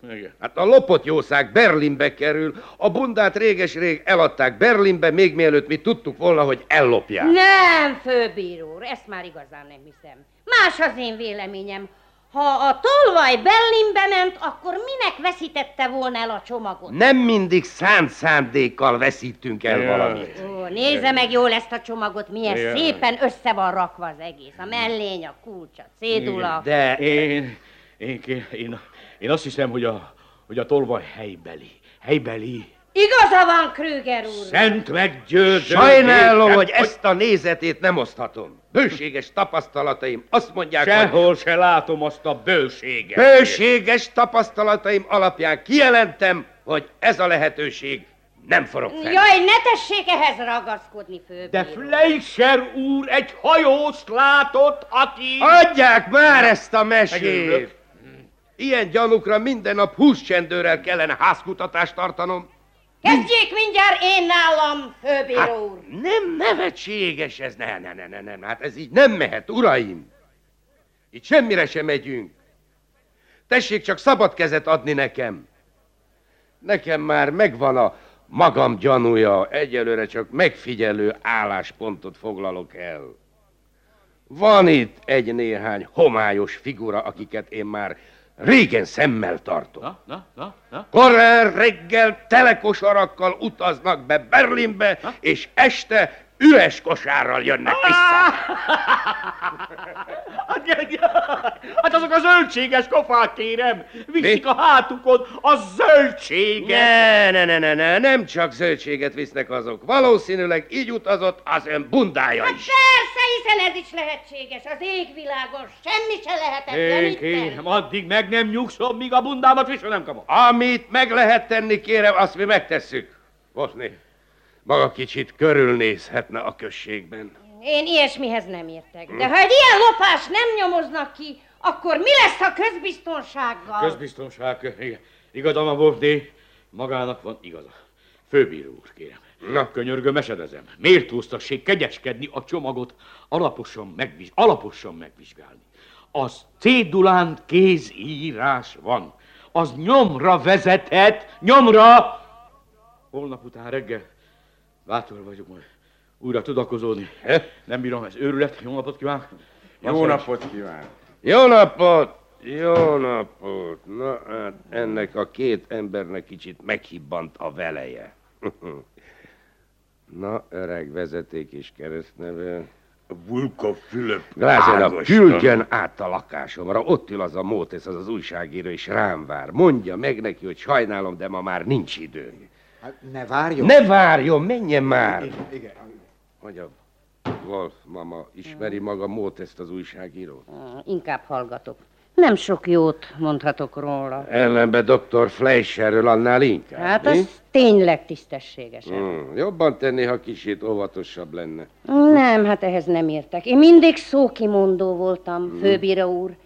Igen. Hát a lopott jószág Berlinbe kerül, a bundát réges-rég eladták Berlinbe, még mielőtt mi tudtuk volna, hogy ellopják. Nem, főbíró úr, ezt már igazán nem hiszem. Más az én véleményem. Ha a tolvaj Berlinbe ment, akkor minek veszítette volna el a csomagot? Nem mindig szánt szándékkal veszítünk el Jaj. valamit. Ó, nézze meg jól ezt a csomagot, milyen Jaj. szépen össze van rakva az egész. A mellény, a kulcs, a cédula. De Én, én, én, én, én azt hiszem, hogy a, hogy a tolvaj helybeli. Helybeli. Igaza van, Krüger úr. Szent meggyőző. sajnálom, hogy ezt a nézetét nem oszthatom. Bőséges tapasztalataim azt mondják, hogy Sehol se látom azt a bőséget. bőséges tapasztalataim alapján kijelentem, hogy ez a lehetőség nem forog fel. Jaj, ne tessék ehhez ragaszkodni, főbíró. De Fleischer úr egy hajóst látott, aki... Adják már ezt a mesét! Ilyen gyanukra minden nap húscsendőrrel kellene házkutatást tartanom. Kezdjék mindjárt én nálam, főbíró Hát, úr. nem nevetséges ez, ne, ne, ne, ne, ne, hát ez így nem mehet, uraim. Itt semmire sem megyünk. Tessék csak szabad kezet adni nekem. Nekem már megvan a magam gyanúja, egyelőre csak megfigyelő álláspontot foglalok el. Van itt egy néhány homályos figura, akiket én már régen szemmel tartok. Na, na, na, na. Korán reggel telekosarakkal utaznak be Berlinbe, és este üres kosárral jönnek vissza. Hát, hát azok a zöldséges kofák, kérem. Viszik a hátukon a zöldséget. Ne, ne, ne, ne, ne, nem csak zöldséget visznek azok. Valószínűleg így utazott az ön bundája Hát is. persze, hiszen ez is lehetséges. Az égvilágon semmi se lehetetlen Én kérem, addig meg nem nyugszom, míg a bundámat vissza nem kapom. Amit meg lehet tenni, kérem, azt mi megtesszük. Bosni, maga kicsit körülnézhetne a községben. Én ilyesmihez nem értek. De ha egy ilyen lopás nem nyomoznak ki, akkor mi lesz a közbiztonsággal? Közbiztonság, igen. Igaza van de magának van igaza. Főbíró úr, kérem. Na. Könyörgöm, esedezem. Méltóztassék kegyeskedni a csomagot, alaposan, megviz, alaposan megvizsgálni. Az cédulán kézírás van. Az nyomra vezethet, nyomra! Holnap után reggel bátor vagyok majd újra tudakozódni. Nem bírom, ez őrület. Jó napot kívánok! Jó napot kívánok! Jó napot! Jó napot! Na hát ennek a két embernek kicsit meghibbant a veleje. Na, öreg vezeték és keresztneve. Vulka Fülöp. Glázenak, Ágoston. küldjön át a lakásomra, ott ül az a Mótesz, az az újságíró, és rám vár. Mondja meg neki, hogy sajnálom, de ma már nincs idő. Hát ne várjon. Ne várjon, menjen már! Igen. Hogy a Wolf mama ismeri maga Móteszt az újságírót? Inkább hallgatok. Nem sok jót mondhatok róla. Ellenben dr. Fleischerről annál inkább, Hát mi? az tényleg tisztességes. Hmm, jobban tenné, ha kicsit óvatosabb lenne. Nem, hát ehhez nem értek. Én mindig szókimondó voltam, főbíró úr.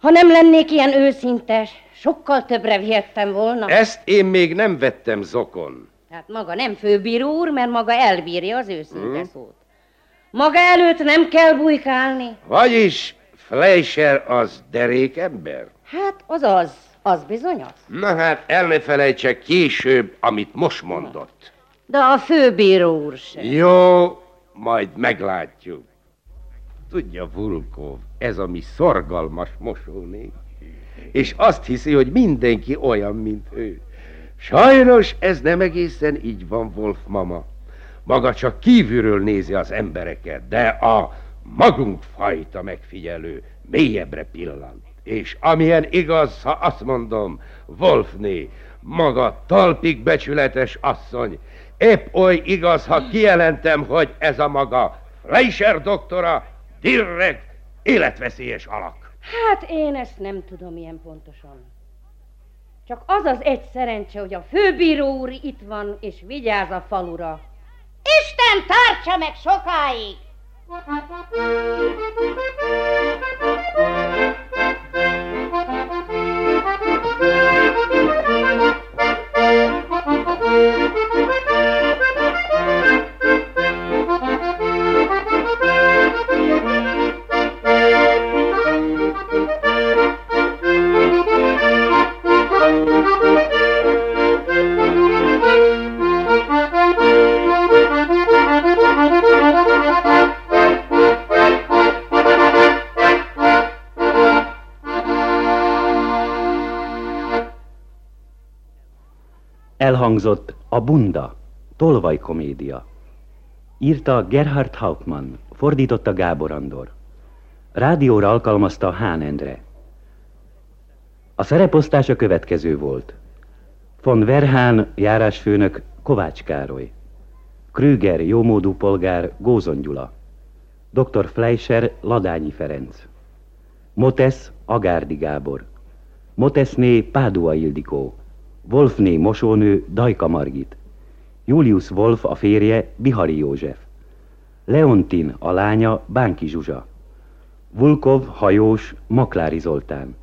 Ha nem lennék ilyen őszinte, sokkal többre vihettem volna. Ezt én még nem vettem zokon. Hát maga nem főbíró úr, mert maga elbírja az őszinte Hm? szót. Maga előtt nem kell bujkálni. Vagyis Fleischer az derék ember? Hát az az, az bizony az. Na hát, el ne felejtse később, amit most mondott. De a főbíró úr sem. Jó, majd meglátjuk. Tudja, Vulkov, ez a mi szorgalmas mosónék. És azt hiszi, hogy mindenki olyan, mint ő. Sajnos ez nem egészen így van, Wolf mama. Maga csak kívülről nézi az embereket, de a magunk fajta megfigyelő mélyebbre pillant. És amilyen igaz, ha azt mondom, Wolfné, maga talpig becsületes asszony, épp oly igaz, ha kijelentem, hogy ez a maga Fleischer doktora direkt életveszélyes alak. Hát én ezt nem tudom ilyen pontosan. Csak az az egy szerencse, hogy a főbíró úr itt van, és vigyáz a falura. Isten tartsa meg sokáig! Elhangzott a Bunda, tolvaj komédia. Írta Gerhard Hauptmann, fordította Gábor Andor. Rádióra alkalmazta Hán Endre. A szereposztás a következő volt. Von Verhán járásfőnök Kovács Károly. Krüger jómódú polgár Gózon Gyula. Dr. Fleischer Ladányi Ferenc. Motesz Agárdi Gábor. Moteszné Pádua Ildikó. Wolfné mosónő Dajka Margit. Julius Wolf a férje Bihari József. Leontin a lánya Bánki Zsuzsa. Vulkov hajós Maklári Zoltán.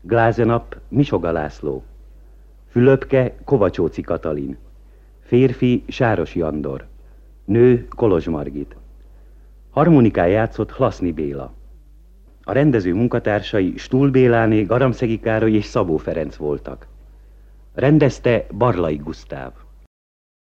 Glázenap Misoga László. Fülöpke Kovacsóci Katalin. Férfi Sárosi Andor. Nő Kolozs Margit. Harmonikán játszott Hlaszni Béla. A rendező munkatársai Stúl Béláné, Garamszegi Károly és Szabó Ferenc voltak. Rendezte Barlai Gusztáv.